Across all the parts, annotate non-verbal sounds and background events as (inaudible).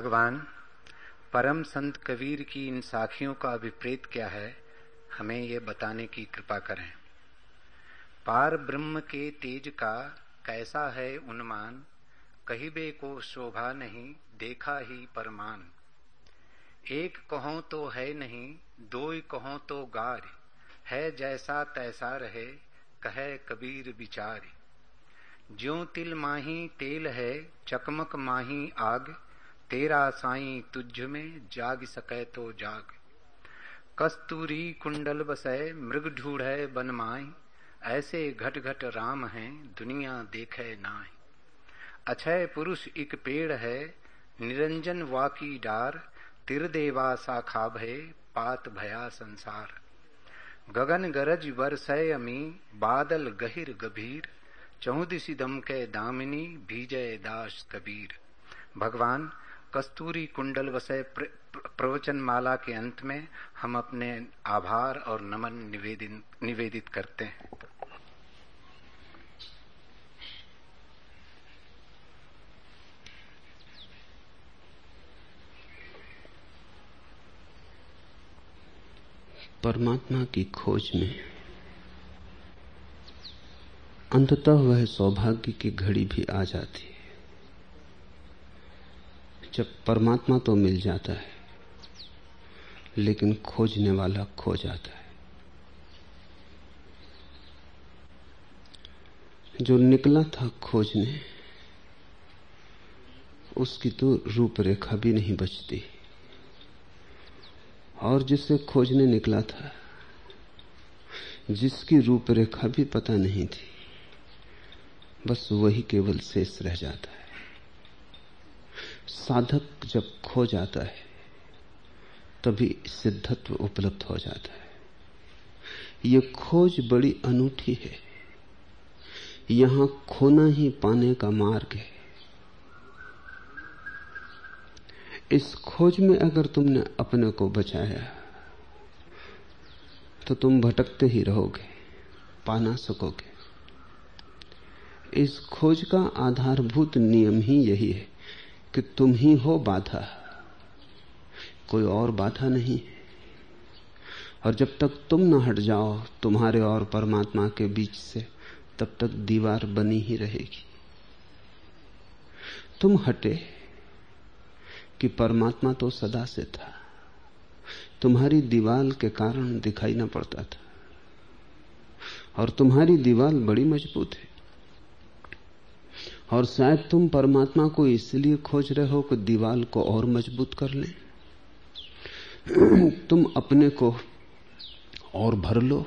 भगवान, परम संत कबीर की इन साखियों का अभिप्रेत क्या है, हमें ये बताने की कृपा करें। पार ब्रह्म के तेज का कैसा है उन्मान, कहिबे को शोभा नहीं, देखा ही परमान। एक कहो तो है नहीं दो कहो तो गार, है जैसा तैसा रहे, कहे कबीर विचार ज्यो तिल माही तेल है, चकमक माही आग तेरा साई तुझ में जाग सके तो जाग। कस्तूरी कुंडल बसय मृग ढूढ़ बन माय ऐसे घट घट राम हैं, दुनिया देखे नाय अछय पुरुष एक पेड़ है, निरंजन वाकी डार। तिर देवा शाखा भय पात भया संसार। गगन गरज बरसय अमी, बादल गहिर गभीर। चौदिसी दम के दामिनी भीजय दास कबीर। भगवान कस्तूरी कुंडल वसय प्रवचन माला के अंत में हम अपने आभार और नमन निवेदित निवेदित करते हैं। परमात्मा की खोज में अंततः वह सौभाग्य की घड़ी भी आ जाती जब परमात्मा तो मिल जाता है, लेकिन खोजने वाला खो जाता है। जो निकला था खोजने, उसकी तो रूपरेखा भी नहीं बचती। और जिसे खोजने निकला था, जिसकी रूपरेखा भी पता नहीं थी, बस वही केवल शेष रह जाता है। साधक जब खो जाता है, तभी सिद्धत्व उपलब्ध हो जाता है। ये खोज बड़ी अनूठी है। यहाँ खोना ही पाने का मार्ग है। इस खोज में अगर तुमने अपने को बचाया तो तुम भटकते ही रहोगे पा ना सकोगे। इस खोज का आधारभूत नियम ही यही है। कि तुम ही हो बाधा। कोई और बाधा नहीं है। और जब तक तुम न हट जाओ तुम्हारे और परमात्मा के बीच से, तब तक दीवार बनी ही रहेगी। तुम हटे कि परमात्मा तो सदा से था। तुम्हारी दीवाल के कारण दिखाई न पड़ता था। और तुम्हारी दीवाल बड़ी मज़बूत है। और शायद तुम परमात्मा को इसलिए खोज रहे हो कि दीवाल को और मज़बूत कर ले। (clears throat) तुम अपने को और भर लो।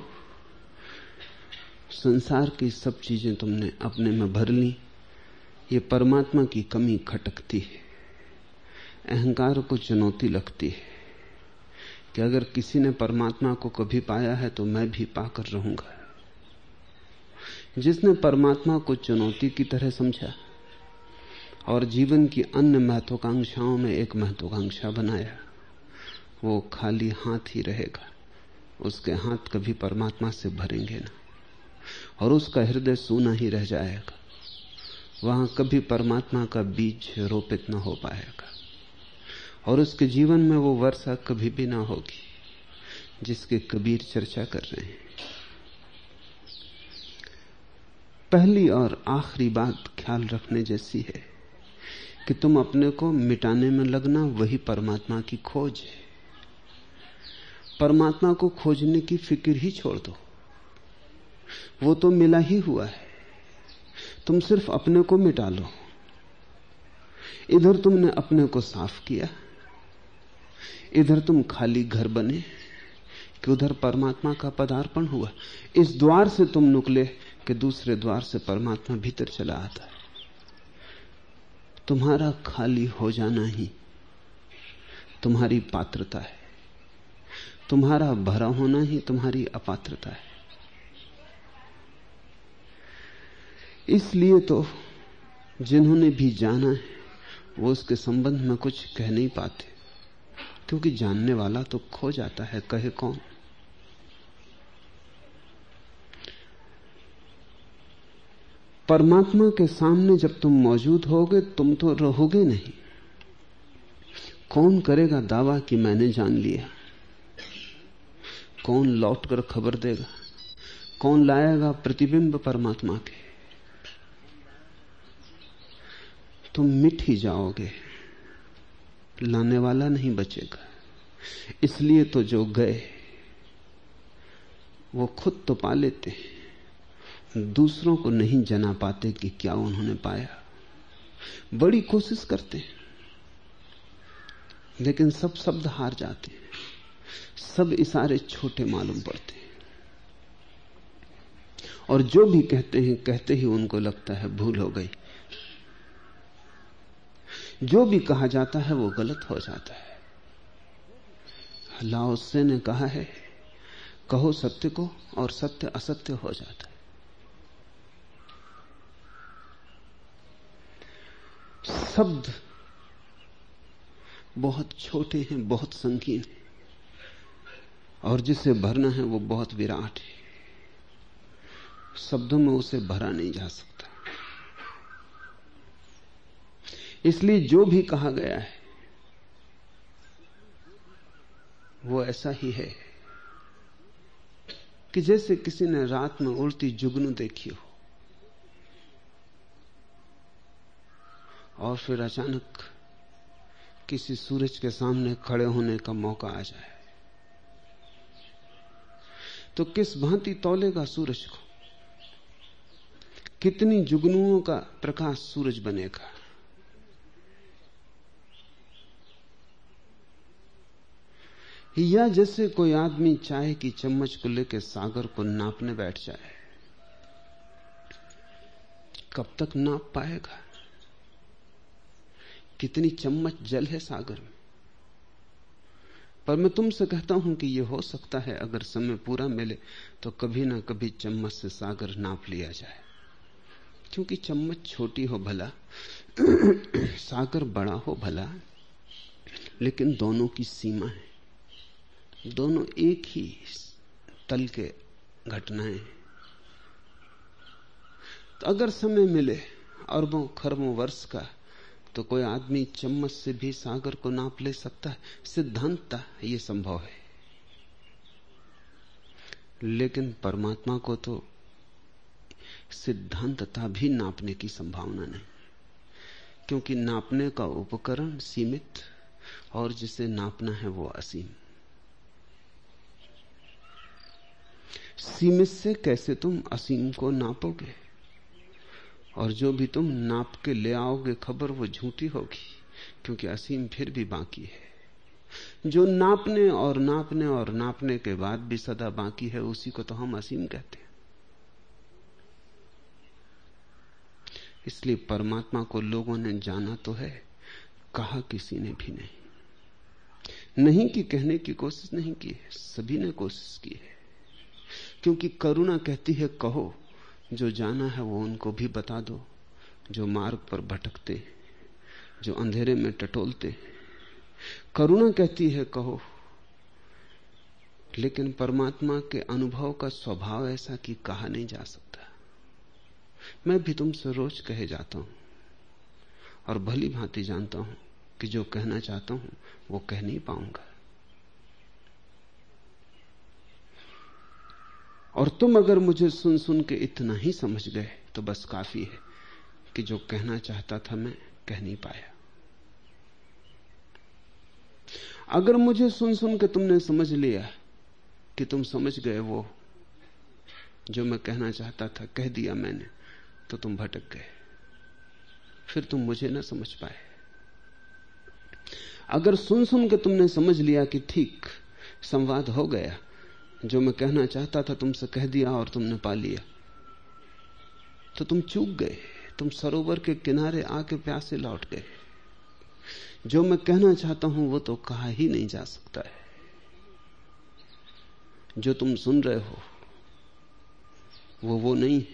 संसार की सब चीज़ें तुमने अपने में भर ली। ये परमात्मा की कमी खटकती है। अहंकार को चुनौती लगती है। कि अगर किसी ने परमात्मा को कभी पाया है तो मैं भी पाकर रहूँगा। जिसने परमात्मा को चुनौती की तरह समझा और जीवन की अन्य महत्वाकांक्षाओं में एक महत्वाकांक्षा बनाया, वो खाली हाथ ही रहेगा। उसके हाथ कभी परमात्मा से भरेंगे ना और उसका हृदय सूना ही रह जाएगा। वहाँ कभी परमात्मा का बीज रोपित न हो पाएगा और उसके जीवन में वो वर्षा कभी भी ना होगी, जिसके कबीर चर्चा कर रहे हैं। पहली और आखिरी बात ख्याल रखने जैसी है कि तुम अपने को मिटाने में लगना वही परमात्मा की खोज है। परमात्मा को खोजने की फ़िक्र ही छोड़ दो। वो तो मिला ही हुआ है। तुम सिर्फ़ अपने को मिटा लो। इधर तुमने अपने को साफ़ किया। इधर तुम खाली घर बने कि उधर परमात्मा का पदार्पण हुआ। इस द्वार से तुम निकले कि दूसरे द्वार से परमात्मा भीतर चला आता है। तुम्हारा खाली हो जाना ही तुम्हारी पात्रता है। तुम्हारा भरा होना ही तुम्हारी अपात्रता है। इसलिए तो जिन्होंने भी जाना है, वो उसके संबंध में कुछ कह नहीं पाते, क्योंकि जानने वाला तो खो जाता है, कहे कौन? परमात्मा के सामने जब तुम मौजूद होगे, तुम तो रहोगे नहीं। कौन करेगा दावा कि मैंने जान लिया? कौन लौटकर खबर देगा? कौन लाएगा प्रतिबिंब परमात्मा के? तुम मिट ही जाओगे। लाने वाला नहीं बचेगा। इसलिए तो जो गए, वो खुद तो पा लेते हैं। दूसरों को नहीं जना पाते कि क्या उन्होंने पाया। बड़ी कोशिश करते हैं। लेकिन सब शब्द हार जाते हैं। सब इशारे छोटे मालूम पड़ते हैं। और जो भी कहते हैं, कहते ही उनको लगता है भूल हो गई। जो भी कहा जाता है, वो गलत हो जाता है। लाओसे ने कहा है, कहो सत्य को और सत्य असत्य हो जाता है। शब्द बहुत छोटे हैं, बहुत संकीर्ण हैं। और जिसे भरना है, वो बहुत विराट है। शब्दों में उसे भरा नहीं जा सकता। इसलिए जो भी कहा गया है, वो ऐसा ही है कि जैसे किसी ने रात में उड़ती जुगनू देखी हो और फिर अचानक किसी सूरज के सामने खड़े होने का मौका आ जाए। तो किस भांति तोलेगा सूरज को? कितनी जुगनुओं का प्रकाश सूरज बनेगा? या जैसे कोई आदमी चाय की चम्मच को लेकर सागर को नापने बैठ जाए, कब तक नाप पाएगा? कितनी चम्मच जल है सागर में? पर मैं तुमसे कहता हूँ कि यह हो सकता है अगर समय पूरा मिले तो कभी ना कभी चम्मच से सागर नाप लिया जाए। क्योंकि चम्मच छोटी हो भला, (clears throat) सागर बड़ा हो भला, लेकिन दोनों की सीमा है। दोनों एक ही तल के घटनाएँ तो अगर समय मिले, अरबों, खरबों वर्ष का तो कोई आदमी चम्मच से भी सागर को नाप ले सकता है? सिद्धांतता यह संभव है। लेकिन परमात्मा को तो सिद्धांतता भी नापने की संभावना नहीं। क्योंकि नापने का उपकरण सीमित और जिसे नापना है वो असीम। सीमित से कैसे तुम असीम को नापोगे? और जो भी तुम नाप के ले आओगे, खबर वो झूठी होगी, क्योंकि असीम फिर भी बाकी है। जो नापने और नापने और नापने के बाद भी सदा बाकी है, उसी को तो हम असीम कहते हैं। इसलिए परमात्मा को लोगों ने जाना तो है, कहा किसी ने भी नहीं। नहीं कि कहने की कोशिश नहीं की है, सभी ने कोशिश की है। क्योंकि करुणा कहती है, कहो जो जाना है वो उनको भी बता दो, जो मार्ग पर भटकते, जो अंधेरे में टटोलते। करुणा कहती है, कहो। लेकिन परमात्मा के अनुभव का स्वभाव ऐसा कि कहा नहीं जा सकता। मैं भी तुमसे रोज कहे जाता हूँ और भली भांति जानता हूँ कि जो कहना चाहता हूँ वो कह नहीं पाऊँगा। और तुम अगर मुझे सुन सुन के इतना ही समझ गए तो बस काफ़ी है कि जो कहना चाहता था मैं कह नहीं पाया। अगर मुझे सुन सुन के तुमने समझ लिया कि तुम समझ गए वो, जो मैं कहना चाहता था, कह दिया मैंने तो तुम भटक गए। फिर तुम मुझे ना समझ पाए। अगर सुन सुन के तुमने समझ लिया कि ठीक, संवाद हो गया जो मैं कहना चाहता था तुमसे कह दिया और तुमने पा लिया। तो तुम चूक गए। तुम सरोवर के किनारे आके प्यासे लौट गए। जो मैं कहना चाहता हूँ वो तो कहा ही नहीं जा सकता है। जो तुम सुन रहे हो, वो वो नहीं है।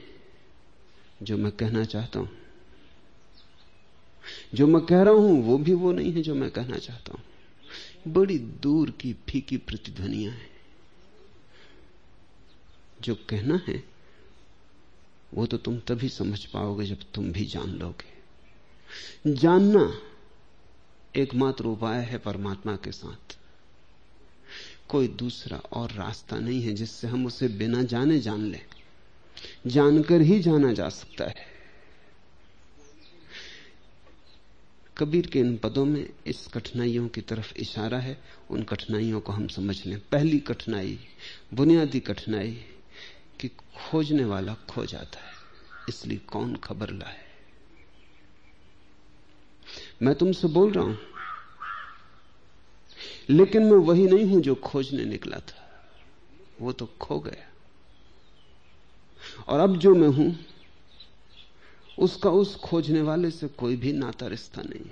जो मैं कहना चाहता हूँ, जो मैं कह रहा हूँ, वो भी वो नहीं है जो मैं कहना चाहता हूँ। बड़ी दूर की फीकी प्रतिध्वनियाँ हैं। जो कहना है, वो तो तुम तभी समझ पाओगे जब तुम भी जान लोगे। जानना एकमात्र उपाय है परमात्मा के साथ। कोई दूसरा और रास्ता नहीं है जिससे हम उसे बिना जाने जान लें। जानकर ही जाना जा सकता है। कबीर के इन पदों में इस कठिनाइयों की तरफ़ इशारा है। उन कठिनाइयों को हम समझ लें। पहली कठिनाई, बुनियादी कठिनाई कि खोजने वाला खो जाता है। इसलिए कौन खबर लाए? मैं तुमसे बोल रहा हूँ। लेकिन मैं वही नहीं हूँ जो खोजने निकला था। वो तो खो गया। और अब जो मैं हूँ, उसका उस खोजने वाले से कोई भी नाता रिश्ता नहीं।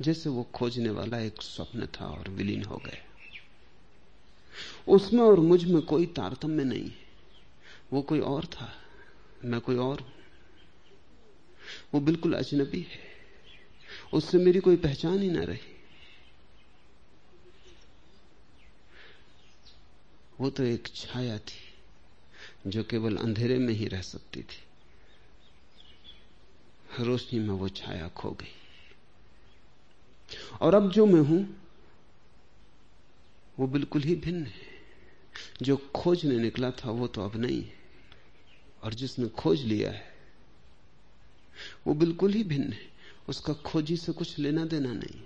जैसे वो खोजने वाला एक स्वप्न था और विलीन हो गया। उसमें और मुझमें कोई तारतम्य नहीं है। वो कोई और था, मैं कोई और हूँ। वो बिल्कुल अजनबी है। उससे मेरी कोई पहचान ही ना रही। वो तो एक छाया थी, जो केवल अंधेरे में ही रह सकती थी। रोशनी में वो छाया खो गई। और अब जो मैं हूँ वो बिल्कुल ही भिन्न है। जो खोजने निकला था, वो तो अब नहीं है। और जिसने खोज लिया है, वो बिल्कुल ही भिन्न है। उसका खोजी से कुछ लेना देना नहीं।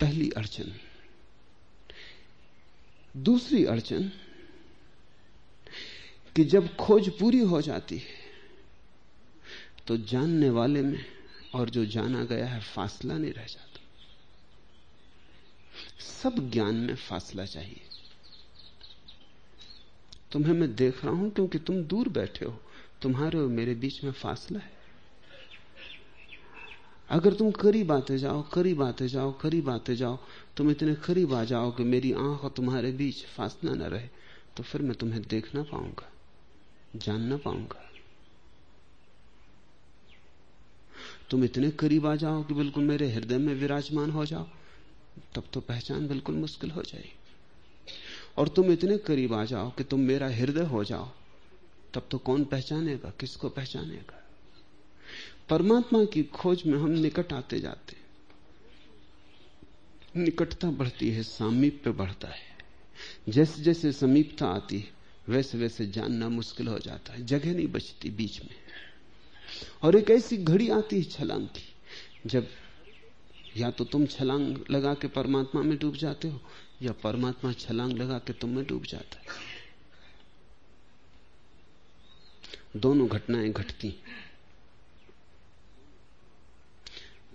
पहली अड़चन। दूसरी अड़चन कि जब खोज पूरी हो जाती है तो जानने वाले में और जो जाना गया है, फासला नहीं रह जाता। सब ज्ञान में फासला चाहिए। तुम्हें मैं देख रहा हूँ क्योंकि तुम दूर बैठे हो। तुम्हारे और मेरे बीच में फासला है। अगर तुम करीब आते जाओ करीब आते जाओ करीब आते जाओ, तुम इतने करीब आ जाओ कि मेरी आँख और तुम्हारे बीच फासला न रहे तो फिर मैं तुम्हें देख ना पाऊँगा, जान ना पाऊँगा। तुम इतने करीब आ जाओ कि बिल्कुल मेरे हृदय में विराजमान हो जाओ। तब तो पहचान बिल्कुल मुश्किल हो जाएगी। और तुम इतने करीब आ जाओ कि तुम मेरा हृदय हो जाओ, तब तो कौन पहचानेगा, किसको पहचानेगा? परमात्मा की खोज में हम निकट आते जाते निकटता बढ़ती है, सामीप्य बढ़ता है। जैसे जैसे समीपता आती है वैसे वैसे जानना मुश्किल हो जाता है, जगह नहीं बचती बीच में। और एक ऐसी घड़ी आती है, छलांग की, जब या तो तुम छलांग लगा के परमात्मा में डूब जाते हो, या परमात्मा छलांग लगा के तुम में डूब जाता है। दोनों घटनाएँ घटती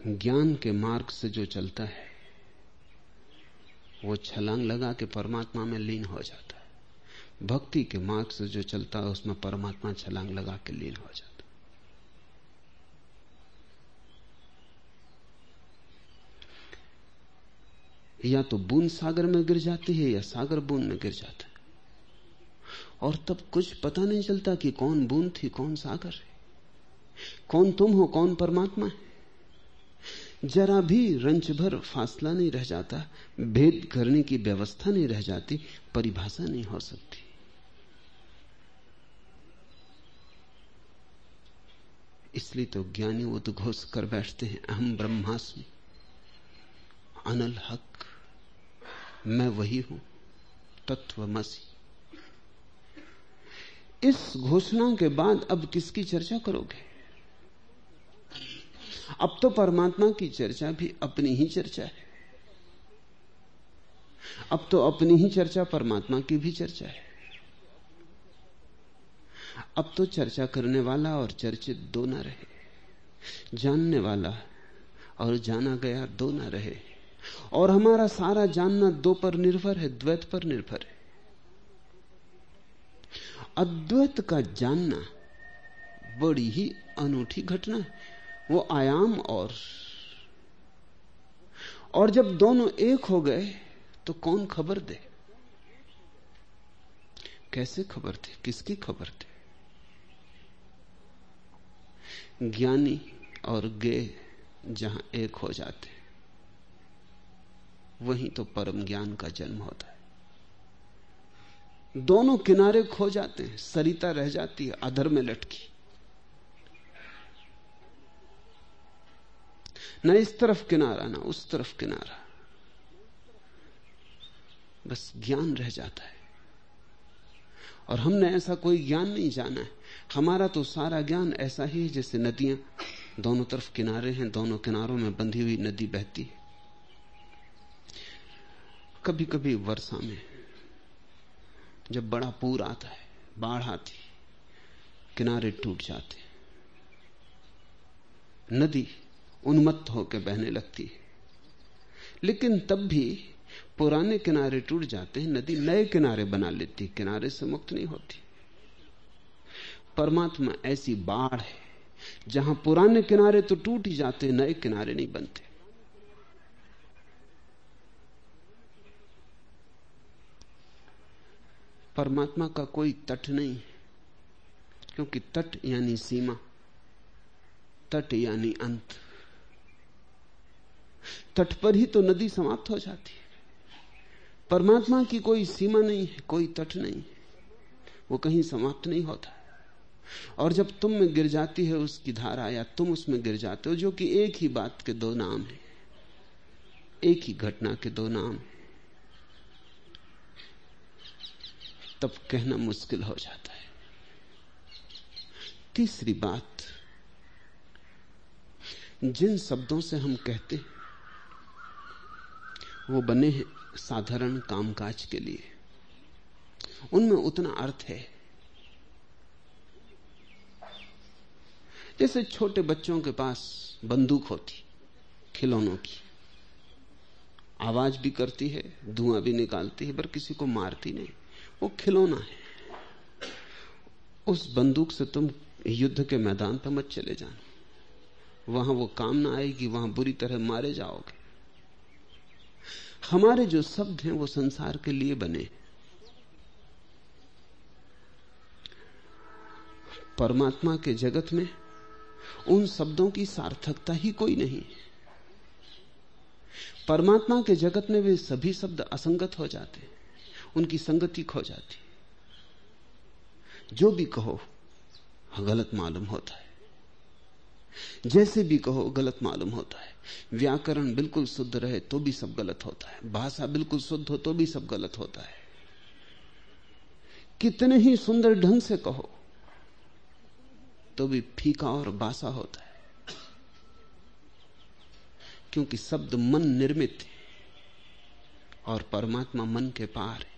ज्ञान के मार्ग से जो चलता है, वो छलांग लगा के परमात्मा में लीन हो जाता है। भक्ति के मार्ग से जो चलता है, उसमें परमात्मा छलांग लगा के लीन हो जाता या तो बूंद सागर में गिर जाती है या सागर बूंद में गिर जाता है। और तब कुछ पता नहीं चलता कि कौन बूंद थी, कौन सागर है। कौन तुम हो, कौन परमात्मा है। जरा भी रंच भर फासला नहीं रह जाता, भेद करने की व्यवस्था नहीं रह जाती, परिभाषा नहीं हो सकती। इसलिए तो ज्ञानी उद्घोष कर बैठते हैं, अहम ब्रह्मास्मि, अनल हक। मैं वही हूँ, तत्वमसी। इस घोषणा के बाद अब किसकी चर्चा करोगे? अब तो परमात्मा की चर्चा भी अपनी ही चर्चा है। अब तो अपनी ही चर्चा परमात्मा की भी चर्चा है। अब तो चर्चा करने वाला और चर्चित दो ना रहे। जानने वाला और जाना गया दो ना रहे। और हमारा सारा जानना दो पर निर्भर है, द्वैत पर निर्भर है। अद्वैत का जानना बड़ी ही अनूठी घटना है। वो आयाम और। और जब दोनों एक हो गए तो कौन खबर दे? कैसे खबर दे? किसकी खबर दे? ज्ञानी और गे जहाँ एक हो जाते वहीं तो परम ज्ञान का जन्म होता है। दोनों किनारे खो जाते हैं, सरिता रह जाती है, अधर में लटकी। न इस तरफ़ किनारा, ना उस तरफ़ किनारा। बस ज्ञान रह जाता है। और हमने ऐसा कोई ज्ञान नहीं जाना है। हमारा तो सारा ज्ञान ऐसा ही है जैसे नदियाँ, दोनों तरफ़ किनारे हैं, दोनों किनारों में बंधी हुई नदी बहती है। कभी कभी वर्षा में जब बड़ा पूर आता है, बाढ़ आती किनारे टूट जाते नदी उन्मत्त होकर बहने लगती है। लेकिन तब भी पुराने किनारे टूट जाते हैं, नदी नए किनारे बना लेती किनारे से मुक्त नहीं होती। परमात्मा ऐसी बाढ़ है, जहाँ पुराने किनारे तो टूट ही जाते नए किनारे नहीं बनते। परमात्मा का कोई तट नहीं है। क्योंकि तट यानी सीमा, तट यानी अंत। तट पर ही तो नदी समाप्त हो जाती है। परमात्मा की कोई सीमा नहीं है, कोई तट नहीं है। वो कहीं समाप्त नहीं होता। और जब तुम में गिर जाती है, उसकी धारा, या तुम उसमें गिर जाते हो, जो कि एक ही बात के दो नाम है। एक ही घटना के दो नाम है। तब कहना मुश्किल हो जाता है। तीसरी बात, जिन शब्दों से हम कहते हैं, वो बने हैं साधारण कामकाज के लिए। उनमें उतना अर्थ है। जैसे छोटे बच्चों के पास बंदूक होती, खिलौनों की। आवाज़ भी करती है, धुआँ भी निकालती है, पर किसी को मारती नहीं। वो खिलौना है। उस बंदूक से तुम युद्ध के मैदान पर मत चले जाना। वहाँ वो काम ना आएगी, वहाँ बुरी तरह मारे जाओगे। हमारे जो शब्द हैं वो संसार के लिए बने। परमात्मा के जगत में उन शब्दों की सार्थकता ही कोई नहीं। परमात्मा के जगत में वे सभी शब्द असंगत हो जाते उनकी संगति खो जाती जो भी कहो, गलत मालूम होता है। जैसे भी कहो, गलत मालूम होता है। व्याकरण बिल्कुल शुद्ध रहे तो भी सब गलत होता है। भाषा बिल्कुल शुद्ध हो तो भी सब गलत होता है। कितने ही सुंदर ढंग से कहो तो भी फीका और बासा होता है। क्योंकि शब्द मन निर्मित है और परमात्मा मन के पार है।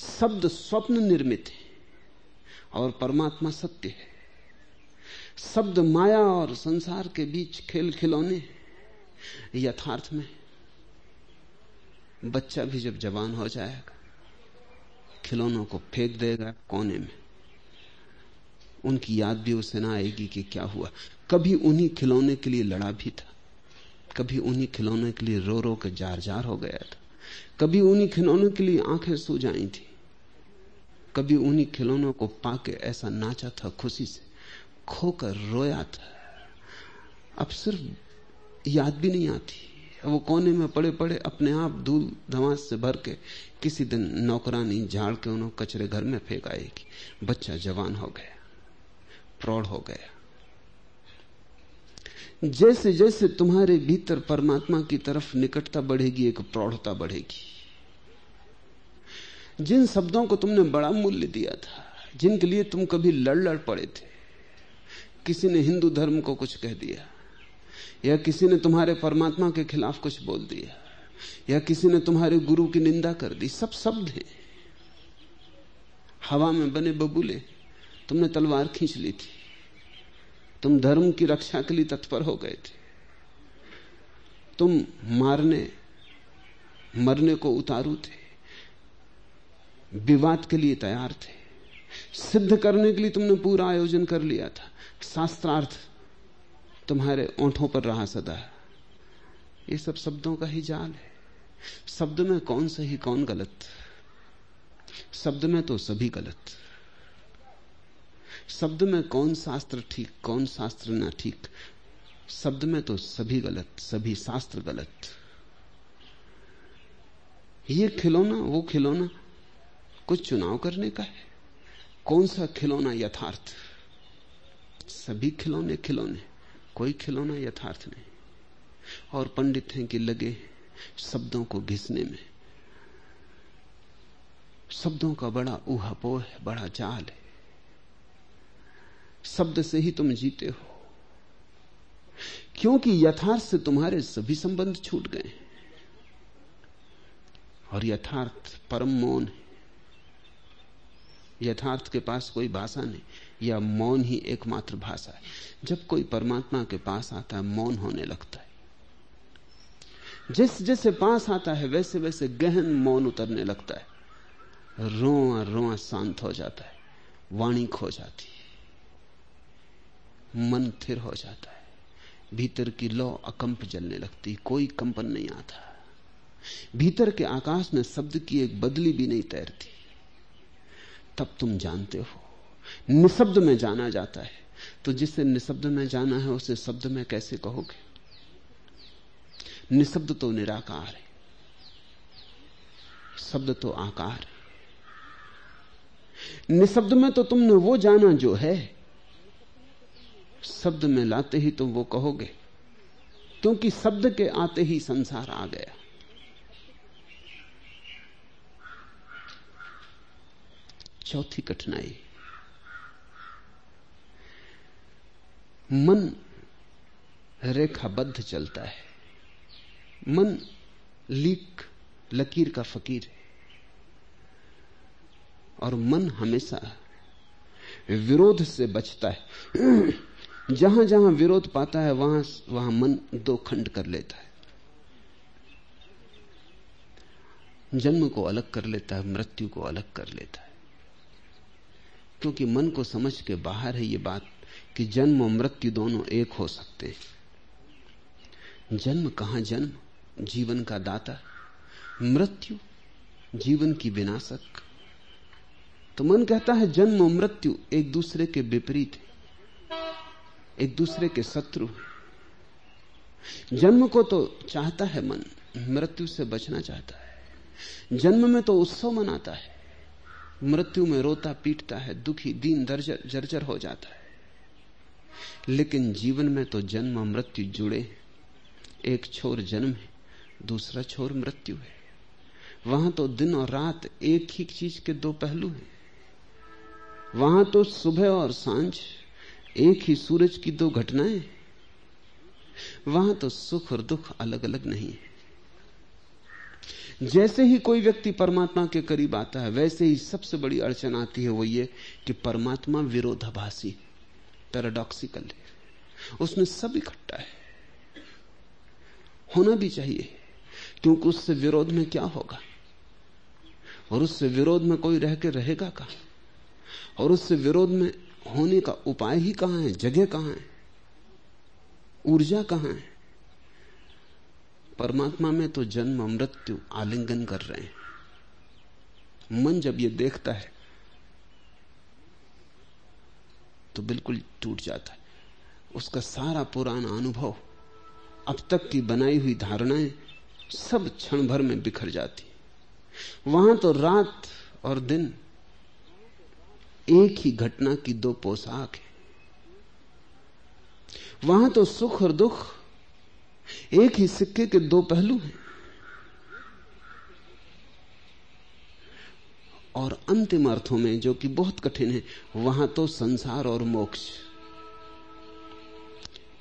शब्द स्वप्न निर्मित है और परमात्मा सत्य है। शब्द माया और संसार के बीच खेल खिलौने यथार्थ में। बच्चा भी जब जवान हो जाएगा, खिलौनों को फेंक देगा कोने में। उनकी याद भी उसे ना आएगी कि क्या हुआ। कभी उन्हीं खिलौने के लिए लड़ा भी था, कभी उन्हीं खिलौने के लिए रो रो के जार जार हो गया था, कभी उन्हीं खिलौनों के लिए आँखें सू जाई थी। कभी उन्हीं खिलौनों को पाके ऐसा नाचा था खुशी से, खोकर रोया था। अब सिर्फ़ याद भी नहीं आती। वो कोने में पड़े पड़े अपने आप धूल धमास से भर के किसी दिन नौकरानी झाड़ के उन्होंने कचरे घर में फेंक आएगी। बच्चा जवान हो गया, प्रौढ़ हो गया। जैसे जैसे तुम्हारे भीतर परमात्मा की तरफ़ निकटता बढ़ेगी, एक प्रौढ़ता बढ़ेगी। जिन शब्दों को तुमने बड़ा मूल्य दिया था, जिनके लिए तुम कभी लड़ लड़ पड़े थे, किसी ने हिंदू धर्म को कुछ कह दिया, या किसी ने तुम्हारे परमात्मा के खिलाफ कुछ बोल दिया, या किसी ने तुम्हारे गुरु की निंदा कर दी, सब शब्द हैं। हवा में बने बबूले तुमने तलवार खींच ली थी। तुम धर्म की रक्षा के लिए तत्पर हो गए थे। तुम मारने, मरने को उतारू थे। विवाद के लिए तैयार थे। सिद्ध करने के लिए तुमने पूरा आयोजन कर लिया था। शास्त्रार्थ तुम्हारे ओंठों पर रहा सदा। ये सब शब्दों का ही जाल है। शब्द में कौन सही, कौन गलत? शब्द में तो सभी गलत। शब्द में कौन शास्त्र ठीक, कौन शास्त्र ना ठीक? शब्द में तो सभी गलत, सभी शास्त्र गलत। ये खिलौना, वो खिलौना कुछ चुनाव करने का है? कौन सा खिलौना यथार्थ? सभी खिलौने खिलौने, कोई खिलौना यथार्थ नहीं। और पंडित हैं कि लगे शब्दों को घिसने में। शब्दों का बड़ा ऊहापोह है, बड़ा जाल है। शब्द से ही तुम जीते हो। क्योंकि यथार्थ से तुम्हारे सभी संबंध छूट गए और यथार्थ परम मौन है। यथार्थ के पास कोई भाषा नहीं, या मौन ही एकमात्र भाषा है। जब कोई परमात्मा के पास आता है, मौन होने लगता है। जैसे जैसे पास आता है, वैसे वैसे गहन मौन उतरने लगता है। रोआ रोआ शांत हो जाता है, वाणी खो जाती है। मन थिर हो जाता है, भीतर की लौ अकंप जलने लगती, कोई कंपन नहीं आता। भीतर के आकाश में शब्द की एक बदली भी नहीं तैरती। तब तुम जानते हो। निशब्द में जाना जाता है। तो जिसे निशब्द में जाना है, उसे शब्द में कैसे कहोगे? निशब्द तो निराकार है। शब्द तो आकार है। निशब्द में तो तुमने वो जाना जो है। शब्द में लाते ही तुम वो कहोगे, क्योंकि शब्द के आते ही संसार आ गया। चौथी कठिनाई। मन रेखाबद्ध चलता है। मन लीक, लकीर का फकीर है। और मन हमेशा विरोध से बचता है। जहाँ जहाँ विरोध पाता है, वहाँ वहाँ मन दो खंड कर लेता है। जन्म को अलग कर लेता है, मृत्यु को अलग कर लेता है। क्योंकि मन को समझ के बाहर है ये बात कि जन्म और मृत्यु दोनों एक हो सकते हैं। जन्म कहाँ जन्म? जीवन का दाता। मृत्यु जीवन की विनाशक। तो मन कहता है जन्म और मृत्यु एक दूसरे के विपरीत है, एक दूसरे के शत्रु जन्म को तो चाहता है मन, मृत्यु से बचना चाहता है। जन्म में तो उत्सव मनाता है। मृत्यु में रोता पीटता है, दुखी दीन दर्जर, जर्जर हो जाता है। लेकिन जीवन में तो जन्म और मृत्यु जुड़े एक छोर जन्म है, दूसरा छोर मृत्यु है। वहाँ तो दिन और रात एक ही चीज़ के दो पहलू हैं। वहाँ तो सुबह और साँझ, एक ही सूरज की दो घटनाएँ वहाँ तो सुख और दुख अलग अलग नहीं है। जैसे ही कोई व्यक्ति परमात्मा के करीब आता है, वैसे ही सबसे बड़ी अड़चन आती है वो ये कि परमात्मा विरोधाभासी पैराडॉक्सिकल है। उसमें सब इकट्ठा है। होना भी चाहिए, क्योंकि उससे विरोध में क्या होगा? और उससे विरोध में कोई रह के रहेगा कहा? और उससे विरोध में होने का उपाय ही कहाँ है? जगह कहाँ है? ऊर्जा कहाँ है? परमात्मा में तो जन्म, मृत्यु आलिंगन कर रहे हैं। मन जब ये देखता है तो बिल्कुल टूट जाता है। उसका सारा पुराना अनुभव, अब तक की बनाई हुई धारणाएँ सब क्षण भर में बिखर जाती वहाँ तो रात और दिन एक ही घटना की दो पोशाक है। वहाँ तो सुख और दुख एक ही सिक्के के दो पहलू हैं। और अंतिम अर्थों में जो कि बहुत कठिन है, वहाँ तो संसार और मोक्ष।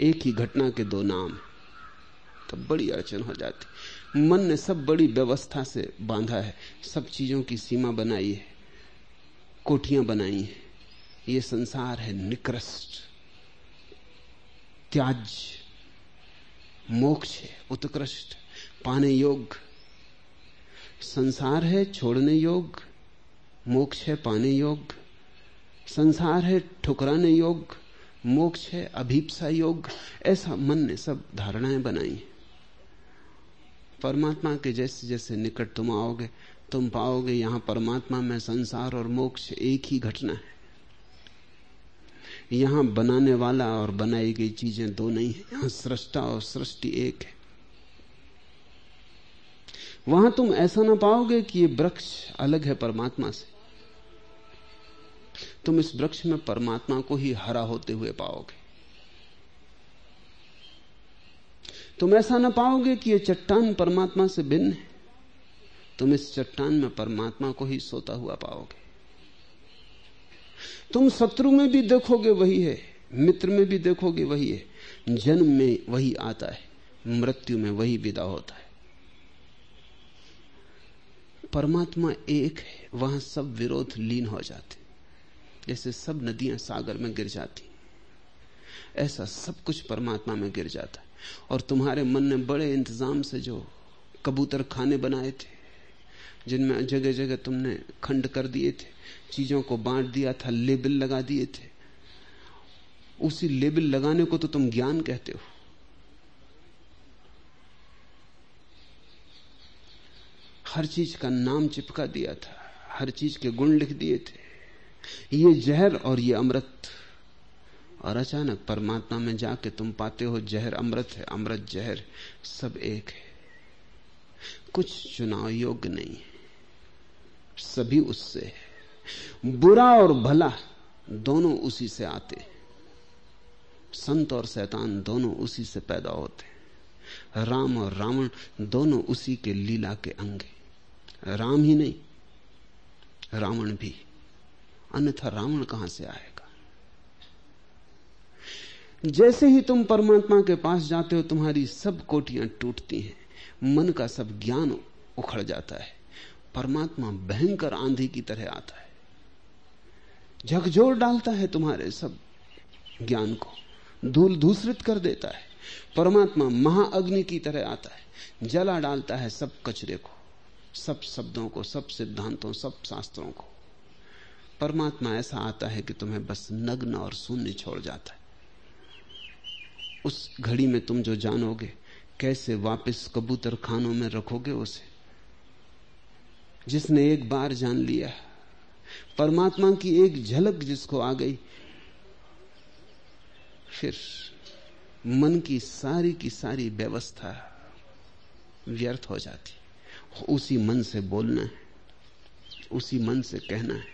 एक ही घटना के दो नाम तो बड़ी अड़चन हो जाती। मन ने सब बड़ी व्यवस्था से बांधा है, सब चीज़ों की सीमा बनाई है, कोठियाँ बनाई हैं। ये संसार है निकृष्ट त्याज मोक्ष है, उत्कृष्ट। पाने योग्य। संसार है, छोड़ने योग्य। मोक्ष है, पाने योग्य। संसार है, ठुकराने योग्य। मोक्ष है, अभीपसा योग्य। ऐसा मन ने सब धारणाएँ बनाई परमात्मा के जैसे जैसे निकट तुम आओगे, तुम पाओगे, यहाँ परमात्मा में संसार और मोक्ष एक ही घटना है। यहाँ बनाने वाला और बनाई गई चीज़ें दो नहीं है। यहाँ सृष्टा और सृष्टि एक है। वहाँ तुम ऐसा ना पाओगे कि ये वृक्ष अलग है परमात्मा से। तुम इस वृक्ष में परमात्मा को ही हरा होते हुए पाओगे। तुम ऐसा ना पाओगे कि यह चट्टान परमात्मा से भिन्न है। तुम इस चट्टान में परमात्मा को ही सोता हुआ पाओगे। तुम शत्रु में भी देखोगे वही है, मित्र में भी देखोगे वही है। जन्म में वही आता है, मृत्यु में वही विदा होता है। परमात्मा एक है, वहाँ सब विरोध लीन हो जाते जैसे सब नदियाँ सागर में गिर जाती ऐसा सब कुछ परमात्मा में गिर जाता है। और तुम्हारे मन ने बड़े इंतज़ाम से जो कबूतर खाने बनाए थे जिनमें जगह जगह तुमने खंड कर दिए थे, चीज़ों को बांट दिया था, लेबल लगा दिए थे। उसी लेबल लगाने को तो तुम ज्ञान कहते हो। हर चीज़ का नाम चिपका दिया था, हर चीज़ के गुण लिख दिए थे। ये जहर और ये अमृत। और अचानक परमात्मा में जाके तुम पाते हो, जहर अमृत है, अमृत जहर सब एक है। कुछ चुनाव योग्य नहीं है। सभी उससे है। बुरा और भला दोनों उसी से आते संत और शैतान दोनों उसी से पैदा होते राम और रावण दोनों उसी के लीला के अंगे राम ही नहीं, रावण भी। अन्यथा रावण कहाँ से आएगा? जैसे ही तुम परमात्मा के पास जाते हो, तुम्हारी सब कोटियाँ टूटती हैं। मन का सब ज्ञान उखड़ जाता है। परमात्मा भयंकर आंधी की तरह आता है। झकझोर डालता है तुम्हारे सब ज्ञान को, धूल धूसरित कर देता है। परमात्मा महाअग्नि की तरह आता है। जला डालता है सब कचरे को, सब शब्दों को, सब सिद्धांतों, सब शास्त्रों को। परमात्मा ऐसा आता है कि तुम्हें बस नग्न और शून्य छोड़ जाता है। उस घड़ी में तुम जो जानोगे, कैसे वापस कबूतर खानों में रखोगे उसे जिसने एक बार जान लिया परमात्मा की एक झलक जिसको आ गई, फिर मन की सारी की सारी व्यवस्था व्यर्थ हो जाती। उसी मन से बोलना है, उसी मन से कहना है।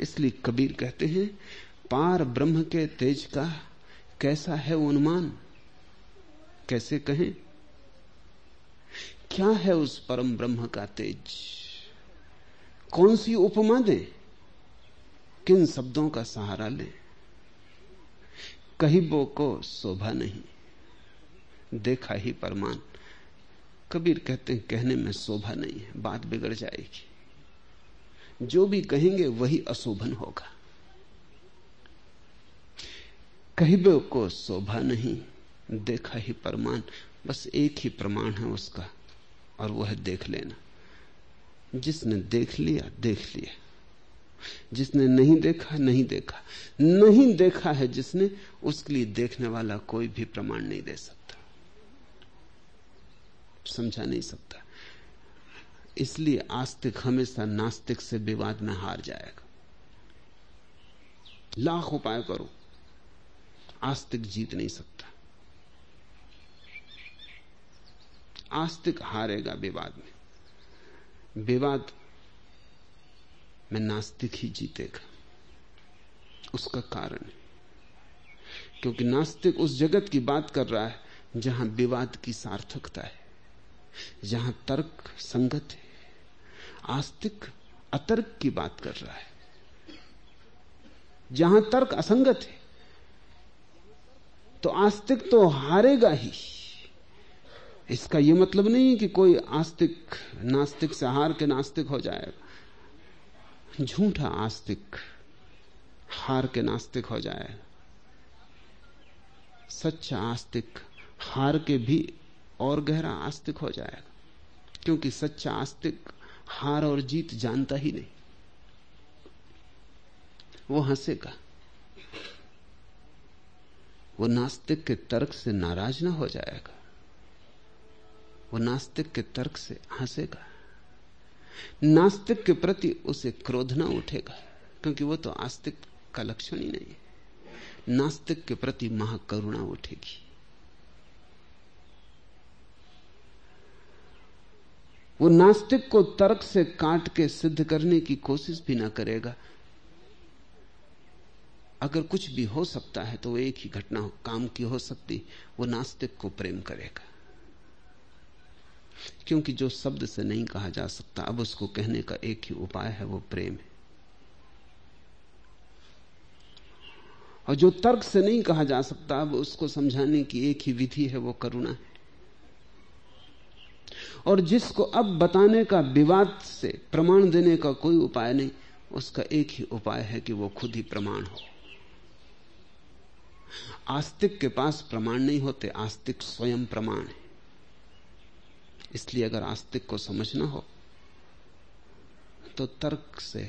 इसलिए कबीर कहते हैं, पार ब्रह्म के तेज का कैसा है उन्मान? कैसे कहें? क्या है उस परम ब्रह्म का तेज? कौन सी उपमा दे? किन शब्दों का सहारा ले? कहीबो को शोभा नहीं। देखा ही परमान। कबीर कहते हैं, कहने में शोभा नहीं है, बात बिगड़ जाएगी। जो भी कहेंगे वही अशोभन होगा। कहीबो को शोभा नहीं, देखा ही परमान। बस एक ही प्रमाण है उसका। और वह देख लेना। जिसने देख लिया देख लिया। जिसने नहीं देखा नहीं देखा। नहीं देखा है जिसने, उसके लिए देखने वाला कोई भी प्रमाण नहीं दे सकता। समझा नहीं सकता। इसलिए आस्तिक हमेशा नास्तिक से विवाद में हार जाएगा। लाख उपाय करो। आस्तिक जीत नहीं सकता। आस्तिक हारेगा विवाद में। विवाद में नास्तिक ही जीतेगा। उसका कारण है। क्योंकि नास्तिक उस जगत की बात कर रहा है जहाँ विवाद की सार्थकता है, जहाँ तर्क संगत है। आस्तिक अतर्क की बात कर रहा है। जहाँ तर्क असंगत है तो आस्तिक तो हारेगा ही। इसका यह मतलब नहीं कि कोई आस्तिक, नास्तिक से हार के नास्तिक हो जाएगा। झूठा आस्तिक हार के नास्तिक हो जाएगा। सच्चा आस्तिक हार के भी और गहरा आस्तिक हो जाएगा। क्योंकि सच्चा आस्तिक हार और जीत जानता ही नहीं। वो हंसेगा। वो नास्तिक के तर्क से नाराज़ ना हो जाएगा। वो नास्तिक के तर्क से हंसेगा। नास्तिक के प्रति उसे क्रोध ना उठेगा, क्योंकि वो तो आस्तिक का लक्षण ही नहीं है। नास्तिक के प्रति महाकरुणा उठेगी। वो नास्तिक को तर्क से काट के सिद्ध करने की कोशिश भी ना करेगा। अगर कुछ भी हो सकता है तो वो एक ही घटना काम की हो सकती, वो नास्तिक को प्रेम करेगा। क्योंकि जो शब्द से नहीं कहा जा सकता, अब उसको कहने का एक ही उपाय है, वो प्रेम है। और जो तर्क से नहीं कहा जा सकता, अब उसको समझाने की एक ही विधि है, वो करुणा है। और जिसको अब बताने का विवाद से प्रमाण देने का कोई उपाय नहीं, उसका एक ही उपाय है कि वो खुद ही प्रमाण हो। आस्तिक के पास प्रमाण नहीं होते, आस्तिक स्वयं प्रमाण है। इसलिए अगर आस्तिक को समझना हो तो तर्क से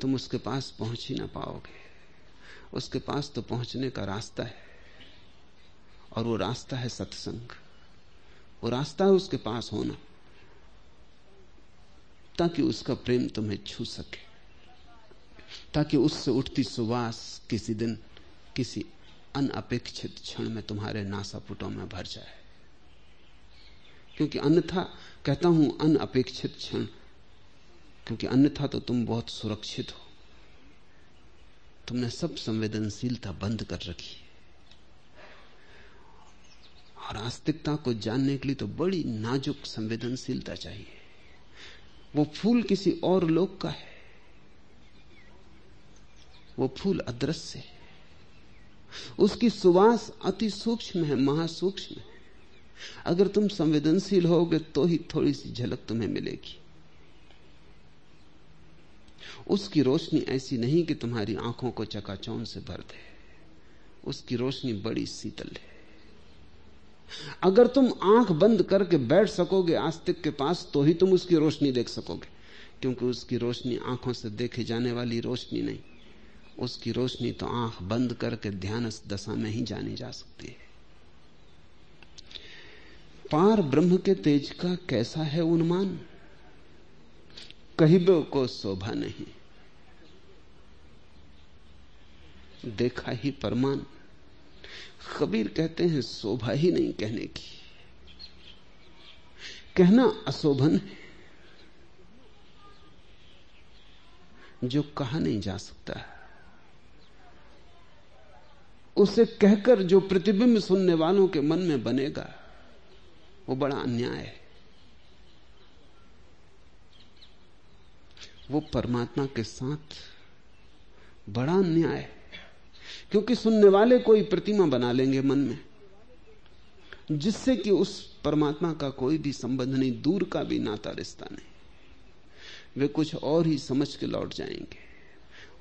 तुम उसके पास पहुँच ही ना पाओगे। उसके पास तो पहुँचने का रास्ता है, और वो रास्ता है सत्संग। वो रास्ता है उसके पास होना, ताकि उसका प्रेम तुम्हें छू सके, ताकि उससे उठती सुवास किसी दिन किसी अनअपेक्षित क्षण में तुम्हारे नासापुटों में भर जाए। क्योंकि अन्यथा कहता हूँ अनअपेक्षित क्षण। क्योंकि अन्यथा तो तुम बहुत सुरक्षित हो। तुमने सब संवेदनशीलता बंद कर रखी और आस्तिकता को जानने के लिए तो बड़ी नाजुक संवेदनशीलता चाहिए। वो फूल किसी और लोक का है। वो फूल अदृश्य है। उसकी सुवास अति सूक्ष्म है, महासूक्ष्म है। अगर तुम संवेदनशील होगे तो ही थोड़ी सी झलक तुम्हें मिलेगी। उसकी रोशनी ऐसी नहीं कि तुम्हारी आँखों को चकाचौन से भर दे। उसकी रोशनी बड़ी शीतल है। अगर तुम आँख बंद करके बैठ सकोगे आस्तिक के पास तो ही तुम उसकी रोशनी देख सकोगे। क्योंकि उसकी रोशनी आँखों से देखे जाने वाली रोशनी नहीं। उसकी रोशनी तो आँख बंद करके ध्यान दशा में ही जानी जा सकती है। पार ब्रह्म के तेज का कैसा है उन्मान? कहिबो को शोभा नहीं। देखा ही परमान। कबीर कहते हैं, शोभा ही नहीं कहने की। कहना अशोभन है। जो कहा नहीं जा सकता। है उसे कहकर जो प्रतिबिंब सुनने वालों के मन में बनेगा। वो बड़ा अन्याय है। वो परमात्मा के साथ बड़ा अन्याय है। क्योंकि सुनने वाले कोई प्रतिमा बना लेंगे मन में, जिससे कि उस परमात्मा का कोई भी संबंध नहीं, दूर का भी नाता रिश्ता नहीं। वे कुछ और ही समझ के लौट जाएँगे।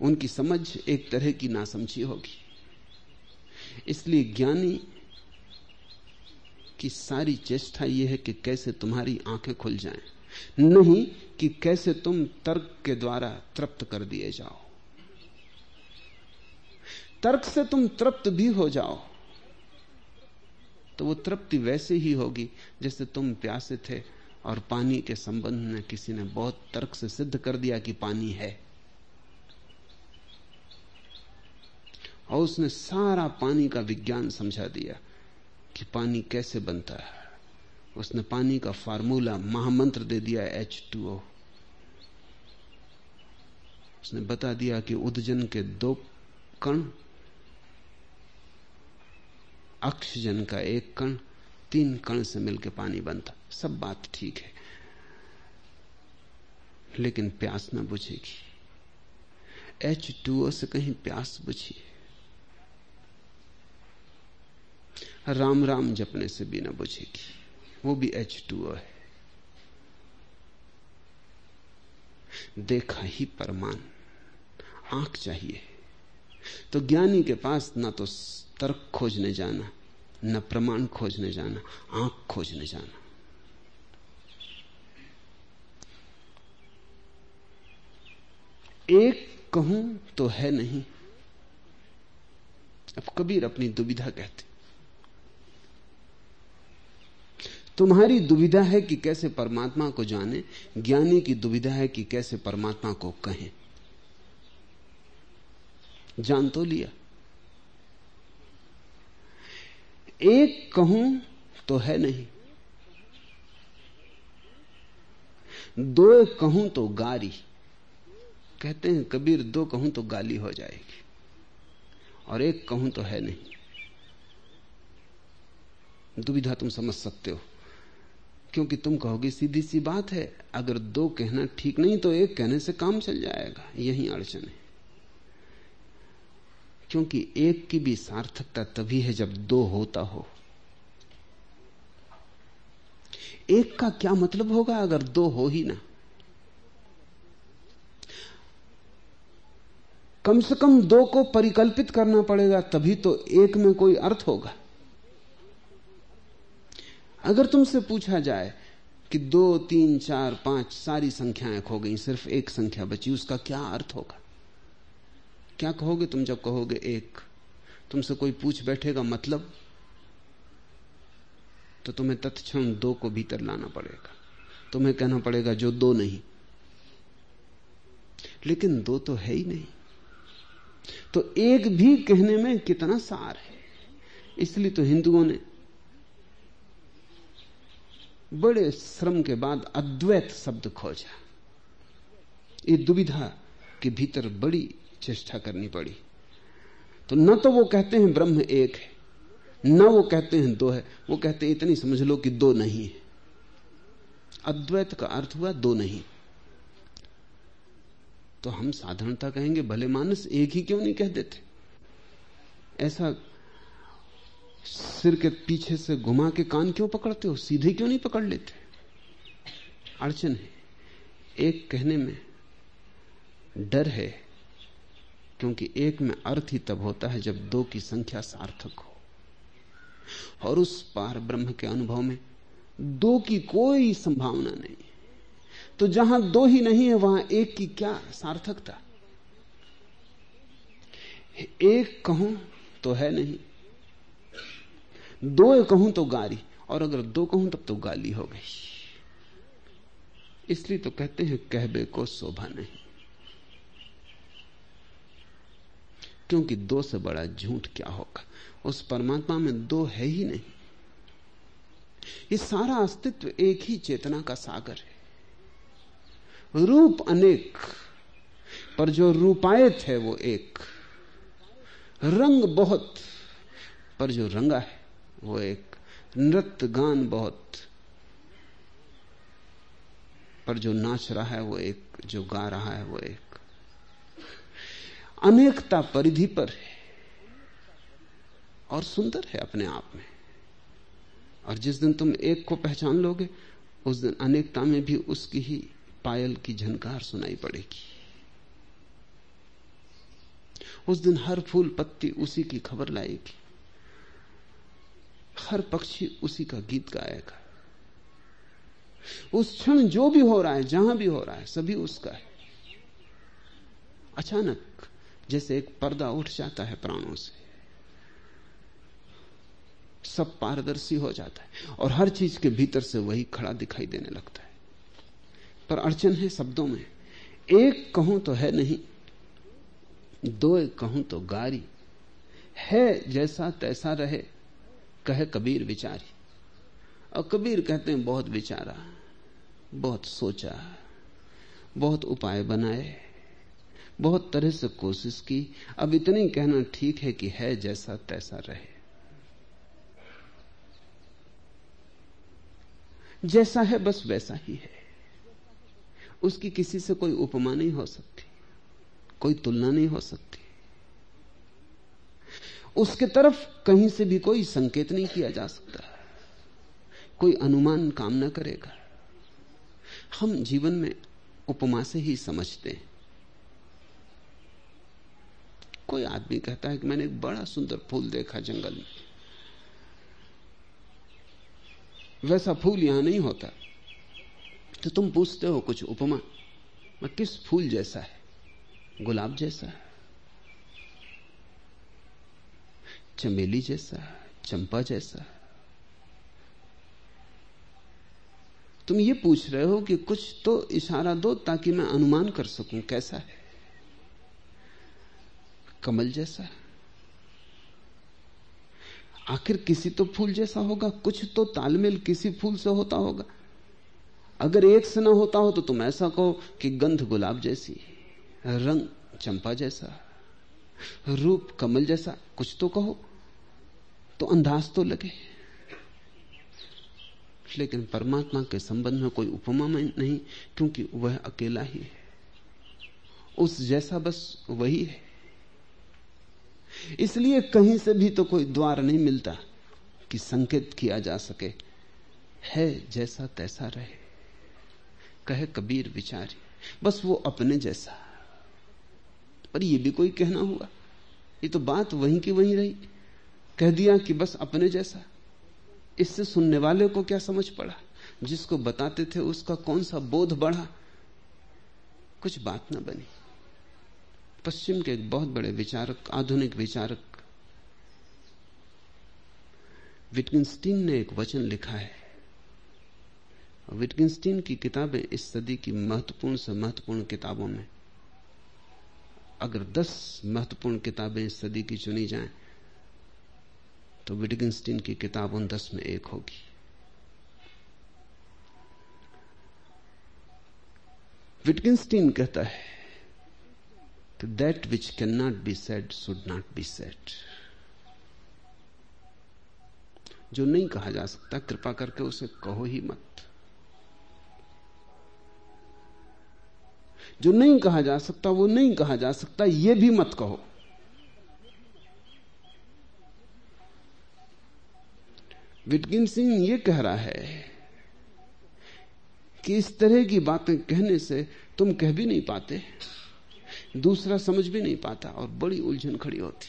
उनकी समझ एक तरह की नासमझी होगी। इसलिए ज्ञानी की सारी चेष्टा यह है कि कैसे तुम्हारी आँखें खुल जाएँ। नहीं कि कैसे तुम तर्क के द्वारा तृप्त कर दिए जाओ। तर्क से तुम तृप्त भी हो जाओ तो वो तृप्ति वैसे ही होगी जैसे तुम प्यासे थे और पानी के संबंध में किसी ने बहुत तर्क से सिद्ध कर दिया कि पानी है। और उसने सारा पानी का विज्ञान समझा दिया। कि पानी कैसे बनता है। उसने पानी का फार्मूला महामंत्र दे दिया एच टू ओ उसने बता दिया कि उदजन के दो कण, ऑक्सीजन का एक कण, तीन कण से मिलकर पानी बनता। सब बात ठीक है। लेकिन प्यास ना बुझेगी। एच टू ओ से कहीं प्यास बुझी राम राम जपने से भी ना बुझेगी। वो भी एच टू है। देखा ही परमान, आँख चाहिए। तो ज्ञानी के पास ना तो तर्क खोजने जाना, न प्रमाण खोजने जाना, आँख खोजने जाना। एक कहूँ तो है नहीं। अब कबीर अपनी दुविधा कहते। तुम्हारी दुविधा है कि कैसे परमात्मा को जाने, ज्ञानी की दुविधा है कि कैसे परमात्मा को कहें। जान तो लिया। एक कहूँ तो है नहीं। दो कहूँ तो गारी। कहते हैं, कबीर, दो कहूँ तो गाली हो जाएगी। और एक कहूँ तो है नहीं। दुविधा तुम समझ सकते हो। क्योंकि तुम कहोगे सीधी सी बात है, अगर दो कहना ठीक नहीं तो एक कहने से काम चल जाएगा। यही अड़चन है। क्योंकि एक की भी सार्थकता तभी है जब दो होता हो। एक का क्या मतलब होगा अगर दो हो ही ना? कम से कम दो को परिकल्पित करना पड़ेगा, तभी तो एक में कोई अर्थ होगा। अगर तुमसे पूछा जाए कि दो, तीन, चार, पाँच सारी संख्याएँ खो गई, सिर्फ़ एक संख्या बची, उसका क्या अर्थ होगा? क्या कहोगे तुम जब कहोगे एक? तुमसे कोई पूछ बैठेगा मतलब? तो तुम्हें तत्क्षण दो को भीतर लाना पड़ेगा। तुम्हें कहना पड़ेगा जो दो नहीं। लेकिन दो तो है ही नहीं। तो एक भी कहने में कितना सार है। इसलिए तो हिंदुओं ने बड़े श्रम के बाद अद्वैत शब्द खोजा। ये दुविधा के भीतर बड़ी चेष्टा करनी पड़ी। तो न तो वो कहते हैं ब्रह्म एक है, न वो कहते हैं दो है, वो कहते हैं इतनी समझ लो कि दो नहीं है। अद्वैत का अर्थ हुआ दो नहीं। तो हम साधारणता कहेंगे, भले मानस एक ही क्यों नहीं कह देते? ऐसा सिर के पीछे से घुमा के कान क्यों पकड़ते हो? सीधे क्यों नहीं पकड़ लेते? अड़चन है। एक कहने में डर है, क्योंकि एक में अर्थ ही तब होता है जब दो की संख्या सार्थक हो। और उस पार ब्रह्म के अनुभव में दो की कोई संभावना नहीं। तो जहाँ दो ही नहीं है, वहाँ एक की क्या सार्थकता? एक कहूँ तो है नहीं दो कहूँ तो गाली और अगर दो कहूँ तब तो गाली हो गई। इसलिए तो कहते हैं, कहबे को शोभा नहीं। क्योंकि दो से बड़ा झूठ क्या होगा? उस परमात्मा में दो है ही नहीं। ये सारा अस्तित्व एक ही चेतना का सागर है। रूप अनेक, पर जो रूपायत है वो एक। रंग बहुत, पर जो रंगा है वो एक नृत्य गान बहुत। पर जो नाच रहा है, वो एक, जो गा रहा है, वो एक अनेकता परिधि पर है और सुंदर है अपने आप में। और जिस दिन तुम एक को पहचान लोगे, उस दिन अनेकता में भी उसकी ही पायल की झनकार सुनाई पड़ेगी। उस दिन हर फूल पत्ती उसी की खबर लाएगी। हर पक्षी उसी का गीत गाएगा। उस क्षण जो भी हो रहा है, जहाँ भी हो रहा है, सभी उसका है। अचानक जैसे एक पर्दा उठ जाता है प्राणों से। सब पारदर्शी हो जाता है और हर चीज़ के भीतर से वही खड़ा दिखाई देने लगता है। पर अड़चन है शब्दों में। एक कहूँ तो है नहीं, दो कहूँ तो गारी। है जैसा तैसा रहे कहे कबीर विचारी। और कबीर कहते हैं, बहुत विचारा, बहुत सोचा, बहुत उपाय बनाए, बहुत तरह से कोशिश की। अब इतनी कहना ठीक है कि है जैसा तैसा रहे। जैसा है बस वैसा ही है। उसकी किसी से कोई उपमा नहीं हो सकती, कोई तुलना नहीं हो सकती। उसके तरफ़ कहीं से भी कोई संकेत नहीं किया जा सकता। कोई अनुमान काम न करेगा। हम जीवन में उपमा से ही समझते हैं। कोई आदमी कहता है कि मैंने एक बड़ा सुंदर फूल देखा जंगल में। वैसा फूल यहाँ नहीं होता। तो तुम पूछते हो कुछ उपमा, मैं किस फूल जैसा है? गुलाब जैसा है? चमेली जैसा, चंपा जैसा। तुम ये पूछ रहे हो कि कुछ तो इशारा दो ताकि मैं अनुमान कर सकूँ कैसा है। कमल जैसा। आखिर किसी तो फूल जैसा होगा, कुछ तो तालमेल किसी फूल से होता होगा। अगर एक से ना होता हो तो तुम ऐसा कहो कि गंध गुलाब जैसी, रंग चंपा जैसा। रूप कमल जैसा, कुछ तो कहो तो अंदाज तो लगे। लेकिन परमात्मा के संबंध में कोई उपमा में नहीं, क्योंकि वह अकेला ही है। उस जैसा बस वही है। इसलिए कहीं से भी तो कोई द्वार नहीं मिलता कि संकेत किया जा सके। है जैसा तैसा रहे। कहे कबीर विचारी, बस वो अपने जैसा। पर ये भी कोई कहना हुआ। ये तो बात वहीं की वहीं रही। कह दिया कि बस अपने जैसा। इससे सुनने वाले को क्या समझ पड़ा? जिसको बताते थे उसका कौन सा बोध बढ़ा? कुछ बात ना बनी। पश्चिम के एक बहुत बड़े विचारक, आधुनिक विचारक विटगिंस्टीन ने एक वचन लिखा है। विटगिंस्टीन की किताबें इस सदी की महत्वपूर्ण से महत्वपूर्ण किताबों में अगर दस महत्वपूर्ण किताबें इस सदी की चुनी जाएँ तो विटगिंस्टीन की किताब उन दस में एक होगी। विटगिंस्टीन कहता है कि that which can not be said should not be said जो नहीं कहा जा सकता, कृपा करके उसे कहो ही मत। जो नहीं कहा जा सकता, वो नहीं कहा जा सकता, ये भी मत कहो। विटकिन सिंह ये कह रहा है कि इस तरह की बातें कहने से तुम कह भी नहीं पाते, दूसरा समझ भी नहीं पाता और बड़ी उलझन खड़ी होती।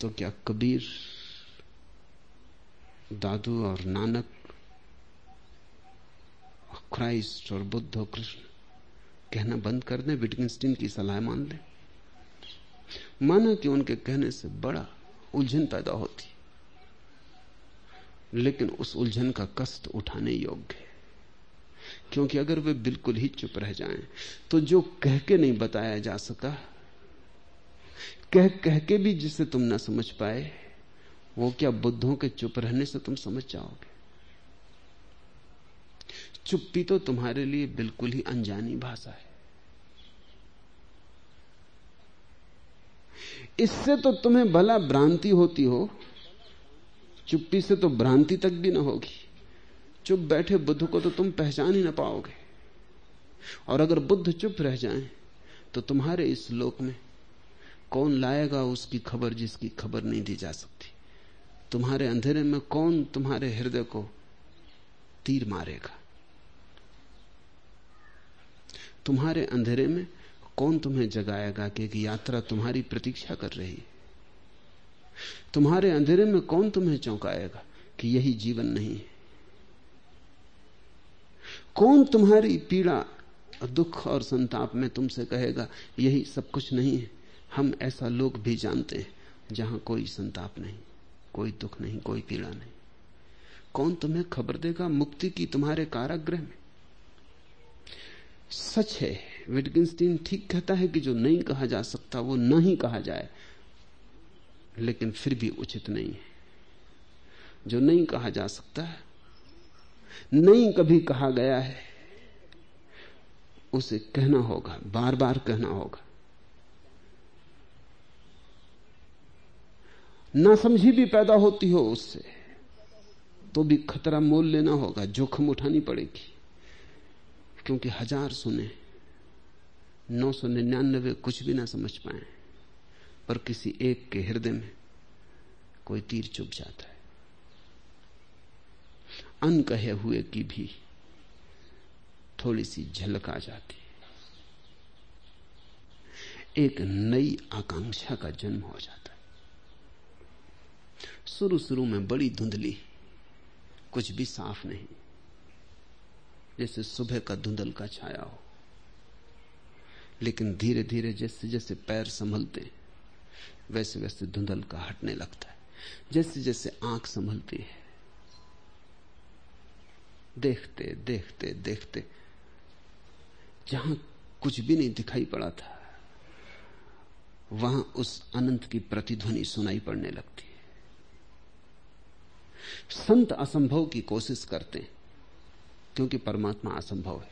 तो क्या कबीर, दादू और नानक क्राइस्ट और बुद्ध और कृष्ण, कहना बंद कर दें, विटगिंस्टीन की सलाह मान लें। माना कि उनके कहने से बड़ा उलझन पैदा होती। लेकिन उस उलझन का कष्ट उठाने योग्य है। क्योंकि अगर वे बिल्कुल ही चुप रह जाएँ तो जो कह के नहीं बताया जा सका, कह कह के भी जिसे तुम ना समझ पाए, वो क्या बुद्धों के चुप रहने से तुम समझ जाओगे? चुप्पी तो तुम्हारे लिए बिल्कुल ही अनजानी भाषा है। इससे तो तुम्हें भला भ्रांति होती हो, चुप्पी से तो भ्रांति तक भी ना होगी। चुप बैठे बुद्ध को तो तुम पहचान ही ना पाओगे। और अगर बुद्ध चुप रह जाएँ तो तुम्हारे इस लोक में कौन लाएगा उसकी खबर जिसकी खबर नहीं दी जा सकती? तुम्हारे अंधेरे में कौन तुम्हारे हृदय को तीर मारेगा? तुम्हारे अंधेरे में कौन तुम्हें जगाएगा कि एक यात्रा तुम्हारी प्रतीक्षा कर रही? है तुम्हारे अंधेरे में कौन तुम्हें चौंकाएगा कि यही जीवन नहीं है? कौन तुम्हारी पीड़ा, दुख और संताप में तुमसे कहेगा, यही सब कुछ नहीं है? हम ऐसा लोग भी जानते हैं, जहाँ कोई संताप नहीं, कोई दुख नहीं, कोई पीड़ा नहीं। कौन तुम्हें खबर देगा मुक्ति की तुम्हारे कारागृह में? सच है। विटगिंस्टीन ठीक कहता है कि जो नहीं कहा जा सकता, वो न ही कहा जाए। लेकिन फिर भी उचित नहीं है। जो नहीं कहा जा सकता है नहीं कभी कहा गया है, उसे कहना होगा बार बार कहना होगा। ना समझी भी पैदा होती हो उससे तो भी खतरा मोल लेना होगा, जोखिम उठानी पड़ेगी। क्योंकि हज़ार सुने, नौ सौ निन्यानबे कुछ भी ना समझ पाए, पर किसी एक के हृदय में कोई तीर चुप जाता है। अन कहे हुए की भी थोड़ी सी झलक आ जाती एक नई आकांक्षा का जन्म हो जाता है। शुरू शुरू में बड़ी धुंधली, कुछ भी साफ़ नहीं। जैसे सुबह का धुंधल का छाया हो। लेकिन धीरे धीरे जैसे जैसे पैर संभलते वैसे वैसे धुंधल का हटने लगता है। जैसे जैसे आँख संभलती है, देखते देखते देखते, जहाँ कुछ भी नहीं दिखाई पड़ा था, वहाँ उस अनंत की प्रतिध्वनि सुनाई पड़ने लगती है। संत असंभव की कोशिश करते हैं। क्योंकि परमात्मा असंभव है।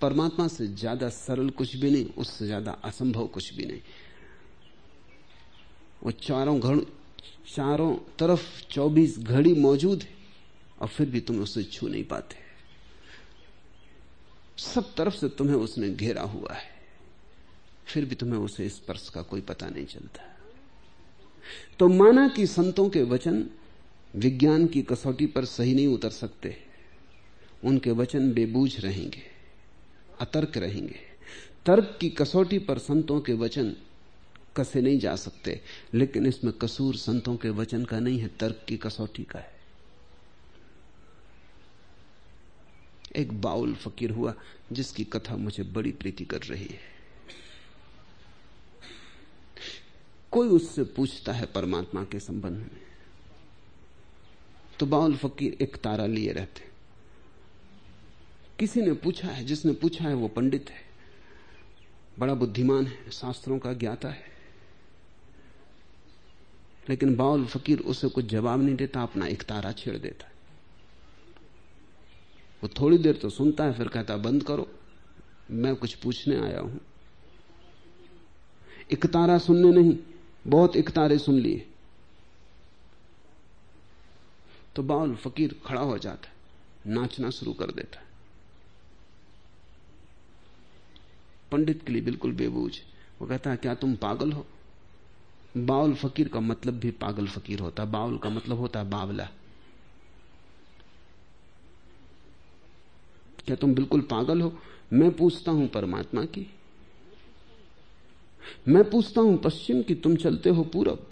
परमात्मा से ज़्यादा सरल कुछ भी नहीं, उससे ज़्यादा असंभव कुछ भी नहीं। वो चारों घर चारों तरफ़ 24 घड़ी मौजूद है, और फिर भी तुम उसे छू नहीं पाते। सब तरफ़ से तुम्हें उसने घेरा हुआ है। फिर भी तुम्हें उसे स्पर्श का कोई पता नहीं चलता। तो माना कि संतों के वचन विज्ञान की कसौटी पर सही नहीं उतर सकते। उनके वचन बेबूझ रहेंगे, अतर्क रहेंगे। तर्क की कसौटी पर संतों के वचन कसे नहीं जा सकते। लेकिन इसमें कसूर संतों के वचन का नहीं है, तर्क की कसौटी का है। एक बाउल फकीर हुआ, जिसकी कथा मुझे बड़ी प्रीति कर रही है। कोई उससे पूछता है परमात्मा के संबंध में। तो बाउल फकीर एक तारा लिए रहते किसी ने पूछा है, जिसने पूछा है वो पंडित है। बड़ा बुद्धिमान है, शास्त्रों का ज्ञाता है। लेकिन बाउल फकीर उसे कुछ जवाब नहीं देता, अपना एक तारा छेड़ देता वो थोड़ी देर तो सुनता है, फिर कहता, बंद करो, मैं कुछ पूछने आया हूँ। एक तारा सुनने नहीं, बहुत एक तारे सुन लिए। तो बाउल फकीर खड़ा हो जाता है, नाचना शुरू कर देता है। पंडित के लिए बिल्कुल बेबूझ वो कहता है, क्या तुम पागल हो? बाउल फकीर का मतलब भी पागल फकीर होता, बाउल का मतलब होता है बावला। क्या तुम बिल्कुल पागल हो? मैं पूछता हूँ परमात्मा की। मैं पूछता हूँ पश्चिम की, तुम चलते हो पूरब।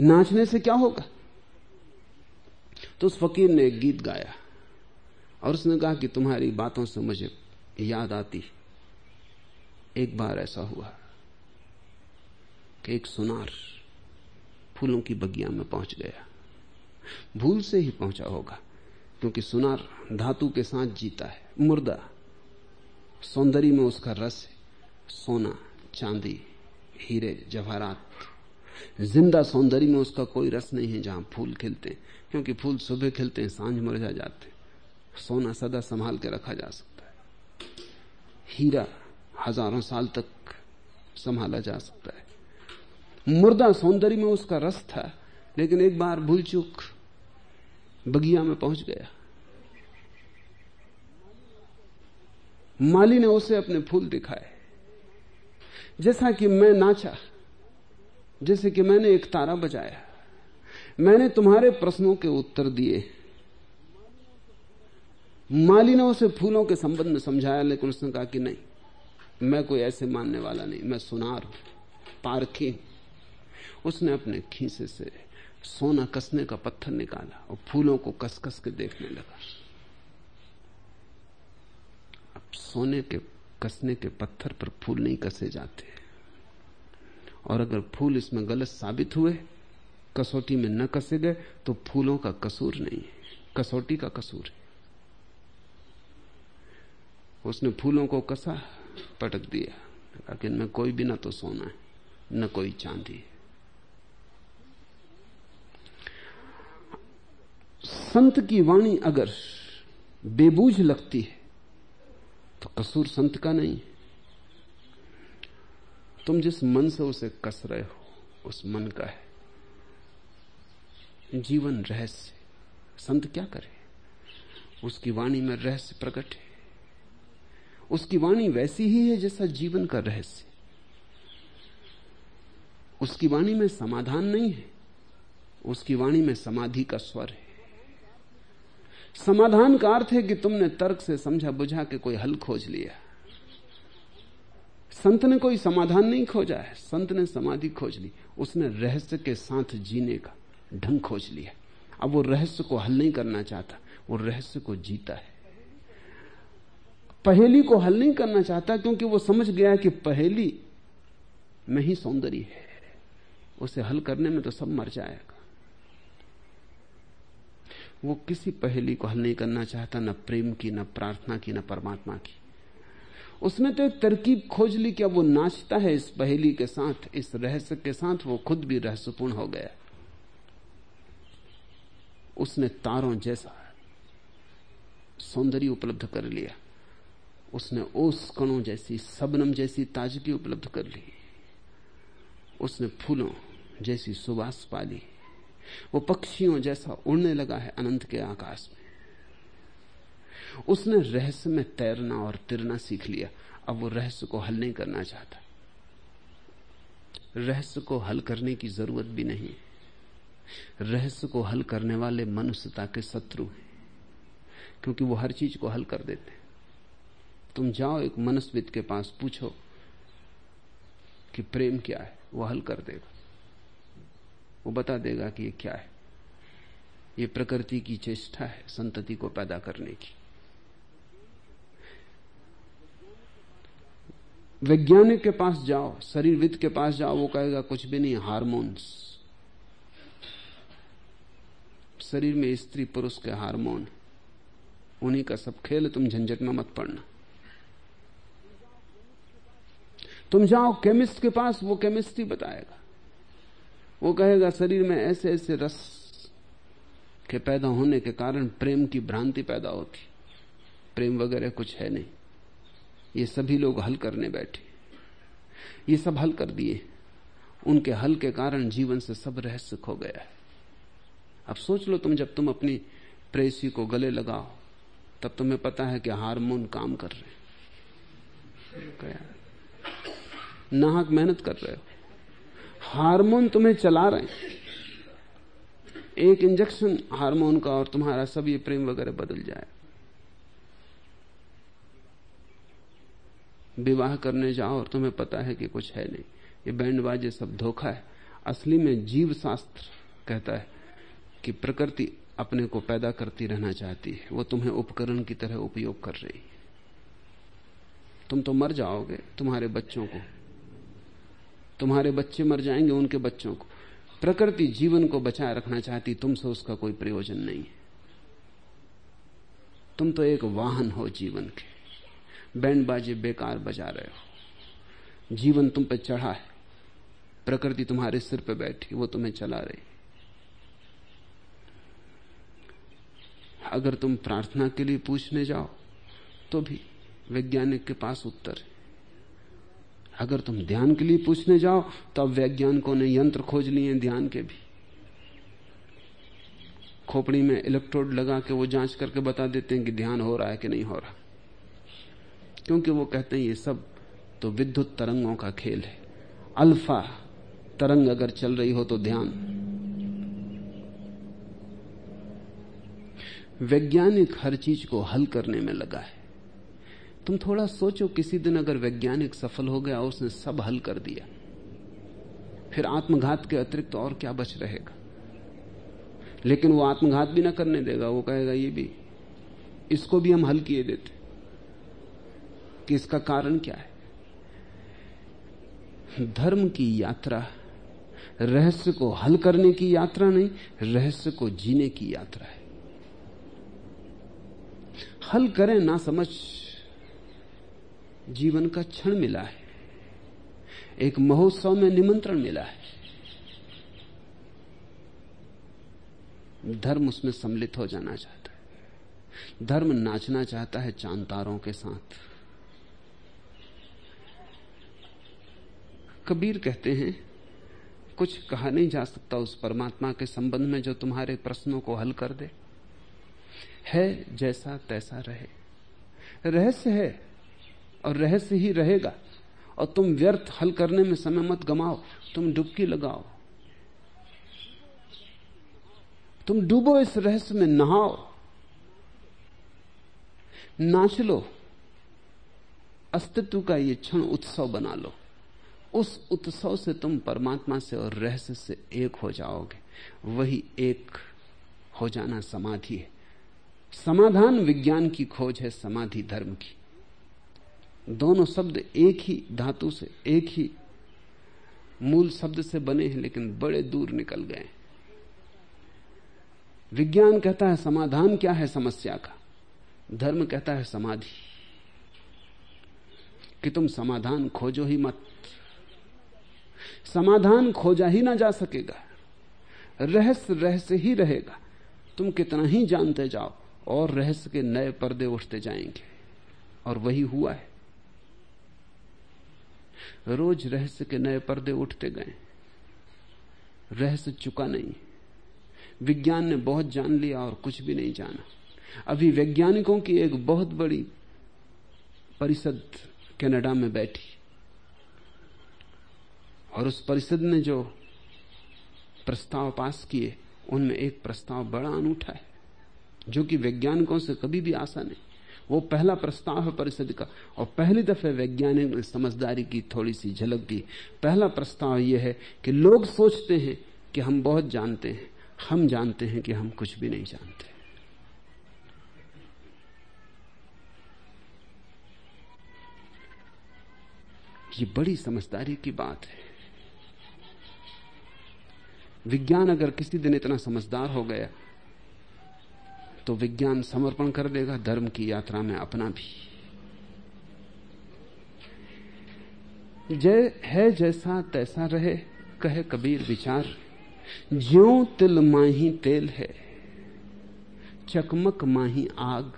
नाचने से क्या होगा? तो उस फकीर ने एक गीत गाया, और उसने कहा कि तुम्हारी बातों से मुझे याद आती। एक बार ऐसा हुआ। कि एक सुनार फूलों की बगिया में पहुँच गया। भूल से ही पहुँचा होगा, क्योंकि सुनार धातु के साथ जीता है। मुर्दा, सौंदर्य में उसका रस है। सोना, चांदी, हीरे, जवाहरात। ज़िंदा सौंदर्य में उसका कोई रस नहीं है जहाँ फूल खिलते हैं, क्योंकि फूल सुबह खिलते हैं, साँझ मुरझा जाते सोना सदा संभाल के रखा जा सकता है। हीरा हज़ारों साल तक संभाला जा सकता है। मुर्दा सौंदर्य में उसका रस था, लेकिन एक बार भूल चूक बगिया में पहुँच गया। माली ने उसे अपने फूल दिखाए। जैसा कि मैं नाचा, जैसे कि मैंने एक तारा बजाया, मैंने तुम्हारे प्रश्नों के उत्तर दिए। माली ने उसे फूलों के संबंध में समझाया, लेकिन उसने कहा कि नहीं, मैं कोई ऐसे मानने वाला नहीं, मैं सुनार हूँ, पारखी उसने अपने खीसे से सोना कसने का पत्थर निकाला और फूलों को कस कस के देखने लगा। अब सोने के, कसने के पत्थर पर फूल नहीं कसे जाते। और अगर फूल इसमें गलत साबित हुए, कसौटी में न कसे गए तो फूलों का कसूर नहीं है। कसौटी का कसूर है। उसने फूलों को कसा, पटक दिया। लेकिन इनमें कोई भी ना तो सोना है, न कोई चांदी है। संत की वाणी अगर बेबूझ लगती है तो कसूर संत का नहीं है। तुम जिस मन से उसे कस रहे हो, उस मन का है। जीवन रहस्य, संत क्या करे? उसकी वाणी में रहस्य प्रकट है। उसकी वाणी वैसी ही है जैसा जीवन का रहस्य। उसकी वाणी में समाधान नहीं है, उसकी वाणी में समाधि का स्वर है। समाधान का अर्थ है कि तुमने तर्क से समझा बुझा के कोई हल खोज लिया। संत ने कोई समाधान नहीं खोजा है। संत ने समाधि खोज ली। उसने रहस्य के साथ जीने का ढंग खोज लिया। अब वो रहस्य को हल नहीं करना चाहता। वो रहस्य को जीता है। पहेली को हल नहीं करना चाहता क्योंकि वो समझ गया कि पहेली में ही सौंदर्य है। उसे हल करने में तो सब मर जाएगा। वो किसी पहेली को हल नहीं करना चाहता, न प्रेम की, न प्रार्थना की, न परमात्मा की। उसने तो एक तरकीब खोज ली कि अब वो नाचता है इस पहेली के साथ, इस रहस्य के साथ, वो खुद भी रहस्यपूर्ण हो गया। उसने तारों जैसा सौंदर्य उपलब्ध कर लिया। उसने ओस कणों जैसी, सबनम जैसी ताजगी उपलब्ध कर ली। उसने फूलों जैसी सुबास पाली। वो पक्षियों जैसा उड़ने लगा है अनंत के आकाश में। उसने रहस्य में तैरना और तिरना सीख लिया। अब वो रहस्य को हल नहीं करना चाहता। रहस्य को हल करने की ज़रूरत भी नहीं रहस्य को हल करने वाले मनुष्यता के शत्रु हैं, क्योंकि वो हर चीज़ को हल कर देते तुम जाओ एक मनस्विद के पास, पूछो कि प्रेम क्या है? वो हल कर देगा। वो बता देगा कि ये क्या है। ये प्रकृति की चेष्टा है संतति को पैदा करने की। वैज्ञानिक के पास जाओ, शरीरविद के पास जाओ, वो कहेगा, कुछ भी नहीं, हार्मोन्स। शरीर में स्त्री पुरुष के हार्मोन, उन्हीं का सब खेल, तुम झंझट में मत पड़ना। तुम जाओ, केमिस्ट के पास, वो केमिस्ट्री बताएगा। वो कहेगा, शरीर में ऐसे ऐसे रस के पैदा होने के कारण प्रेम की भ्रांति पैदा होती। प्रेम वगैरह कुछ है नहीं। ये सभी लोग हल करने बैठे। ये सब हल कर दिए। उनके हल के कारण जीवन से सब रहस्य खो गया है। अब सोच लो तुम, जब तुम अपनी प्रेसी को गले लगाओ, तब तुम्हें पता है कि हारमोन काम कर रहे हैं। नाहक मेहनत कर रहे हो। हार्मोन तुम्हें चला रहे हैं। एक इंजेक्शन हार्मोन का और तुम्हारा सब ये प्रेम वगैरह बदल जाए। विवाह करने जाओ और तुम्हें पता है कि कुछ है नहीं। ये बैंड बाजे सब धोखा है। असली में जीव शास्त्र कहता है कि प्रकृति अपने को पैदा करती रहना चाहती है। वो तुम्हें उपकरण की तरह उपयोग कर रही है। तुम तो मर जाओगे तुम्हारे बच्चों को। तुम्हारे बच्चे मर जाएँगे उनके बच्चों को। प्रकृति जीवन को बचाए रखना चाहती, तुमसे उसका कोई प्रयोजन नहीं है। तुम तो एक वाहन हो जीवन के। बैंड बाजे बेकार बजा रहे हो। जीवन तुम पे चढ़ा है। प्रकृति तुम्हारे सिर पे बैठी, वो तुम्हें चला रही अगर तुम प्रार्थना के लिए पूछने जाओ तो भी वैज्ञानिक के पास उत्तर है। अगर तुम ध्यान के लिए पूछने जाओ तो अब वैज्ञानिकों ने यंत्र खोज लिए ध्यान के भी। खोपड़ी में इलेक्ट्रोड लगा के वो जाँच करके बता देते हैं कि ध्यान हो रहा है कि नहीं हो रहा। क्योंकि वो कहते हैं, ये सब तो विद्युत तरंगों का खेल है। अल्फ़ा तरंग अगर चल रही हो तो ध्यान। वैज्ञानिक हर चीज़ को हल करने में लगा है। तुम थोड़ा सोचो, किसी दिन अगर वैज्ञानिक सफल हो गया उसने सब हल कर दिया, फिर आत्मघात के अतिरिक्त तो और क्या बच रहेगा? लेकिन वो आत्मघात भी ना करने देगा, वो कहेगा, ये भी, इसको भी हम हल किए देते, कि इसका कारण क्या है? धर्म की यात्रा, रहस्य को हल करने की यात्रा नहीं, रहस्य को जीने की यात्रा है। हल करें, ना समझ जीवन का क्षण मिला है। एक महोत्सव में निमंत्रण मिला है। धर्म उसमें सम्मिलित हो जाना चाहता है। धर्म नाचना चाहता है चांतारों के साथ। कबीर कहते हैं, कुछ कहा नहीं जा सकता उस परमात्मा के संबंध में जो तुम्हारे प्रश्नों को हल कर दे। है जैसा तैसा रहे। रहस्य है और रहस्य ही रहेगा। और तुम व्यर्थ हल करने में समय मत गमाओ, तुम डुबकी लगाओ। तुम डूबो इस रहस्य में, नहाओ। नाच लो। अस्तित्व का ये क्षण उत्सव बना लो। उस उत्सव से तुम परमात्मा से और रहस्य से एक हो जाओगे। वही एक हो जाना समाधि है। समाधान विज्ञान की खोज है, समाधि धर्म की। दोनों शब्द एक ही धातु से, एक ही मूल शब्द से बने हैं, लेकिन बड़े दूर निकल गए विज्ञान कहता है, समाधान क्या है समस्या का? धर्म कहता है, समाधि। कि तुम समाधान खोजो ही मत। समाधान खोजा ही ना जा सकेगा। रहस्य रहस्य ही रहेगा। तुम कितना ही जानते जाओ, और रहस्य के नए पर्दे उठते जाएँगे। और वही हुआ है। रोज रहस्य के नए पर्दे उठते गए। रहस्य चुका नहीं। विज्ञान ने बहुत जान लिया और कुछ भी नहीं जाना। अभी वैज्ञानिकों की एक बहुत बड़ी परिषद कनाडा में बैठी। और उस परिषद ने जो प्रस्ताव पास किए, उनमें एक प्रस्ताव बड़ा अनूठा है, जो कि वैज्ञानिकों से कभी भी आशा नहीं। वो पहला प्रस्ताव है परिषद का। और पहली दफे वैज्ञानिक ने समझदारी की, थोड़ी सी झलक दी। पहला प्रस्ताव यह है कि लोग सोचते हैं कि हम बहुत जानते हैं। हम जानते हैं कि हम कुछ भी नहीं जानते। ये बड़ी समझदारी की बात है। विज्ञान अगर किसी दिन इतना समझदार हो गया तो विज्ञान समर्पण कर देगा, धर्म की यात्रा में अपना भी। जय है जैसा तैसा रहे, कहे कबीर विचार। ज्यो तिल माही तेल है, चकमक माही आग।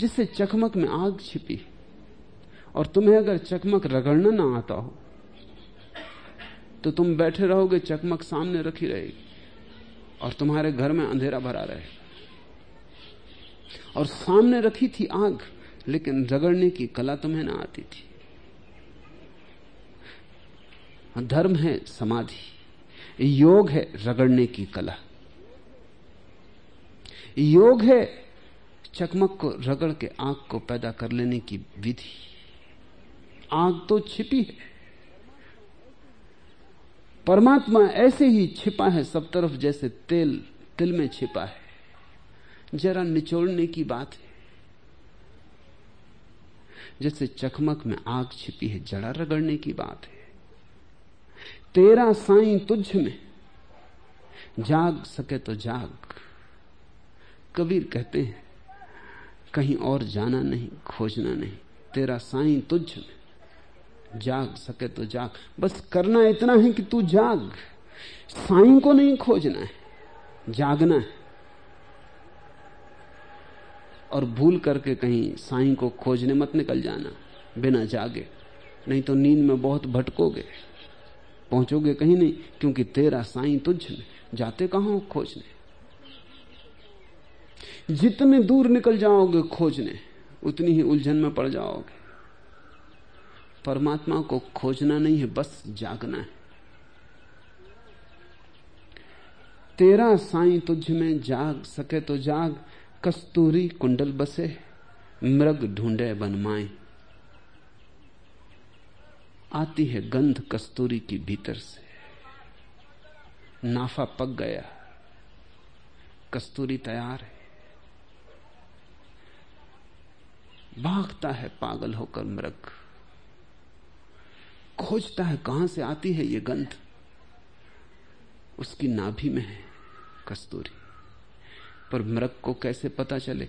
जिससे चकमक में आग छिपी, और तुम्हें अगर चकमक रगड़ना ना आता हो तो तुम बैठे रहोगे, चकमक सामने रखी रहेगी। और तुम्हारे घर में अंधेरा भरा रहे। और सामने रखी थी आग, लेकिन रगड़ने की कला तुम्हें ना आती थी। धर्म है समाधि, योग है रगड़ने की कला। योग है चकमक को रगड़ के आग को पैदा कर लेने की विधि। आग तो छिपी है। परमात्मा ऐसे ही छिपा है, सब तरफ़ जैसे तेल, तिल में छिपा है। जरा निचोड़ने की बात है। जैसे चकमक में आग छिपी है जड़ा रगड़ने की बात है। तेरा साई तुझ में, जाग सके तो जाग। कबीर कहते हैं, कहीं और जाना नहीं, खोजना नहीं। तेरा साई तुझ में। जाग, सके तो जाग। बस करना इतना है कि तू जाग। साई को नहीं खोजना है, जागना है। और भूल करके कहीं साई को खोजने मत निकल जाना, बिना जागे। नहीं तो नींद में बहुत भटकोगे। पहुंचोगे कहीं नहीं, क्योंकि तेरा साई तुझ में। जाते कहा खोजने? जितने दूर निकल जाओगे खोजने, उतनी ही उलझन में पड़ जाओगे। परमात्मा को खोजना नहीं है, बस जागना है। तेरा साई तुझ में जाग, सके तो जाग, कस्तूरी कुंडल बसे, मृग ढूंढे बनमाए। आती है गंध कस्तूरी की भीतर से। नाफा पक गया, कस्तूरी तैयार है। भागता है पागल होकर मृग। खोजता है, कहाँ से आती है ये गंध? उसकी नाभि में है कस्तूरी। पर मृग को कैसे पता चले?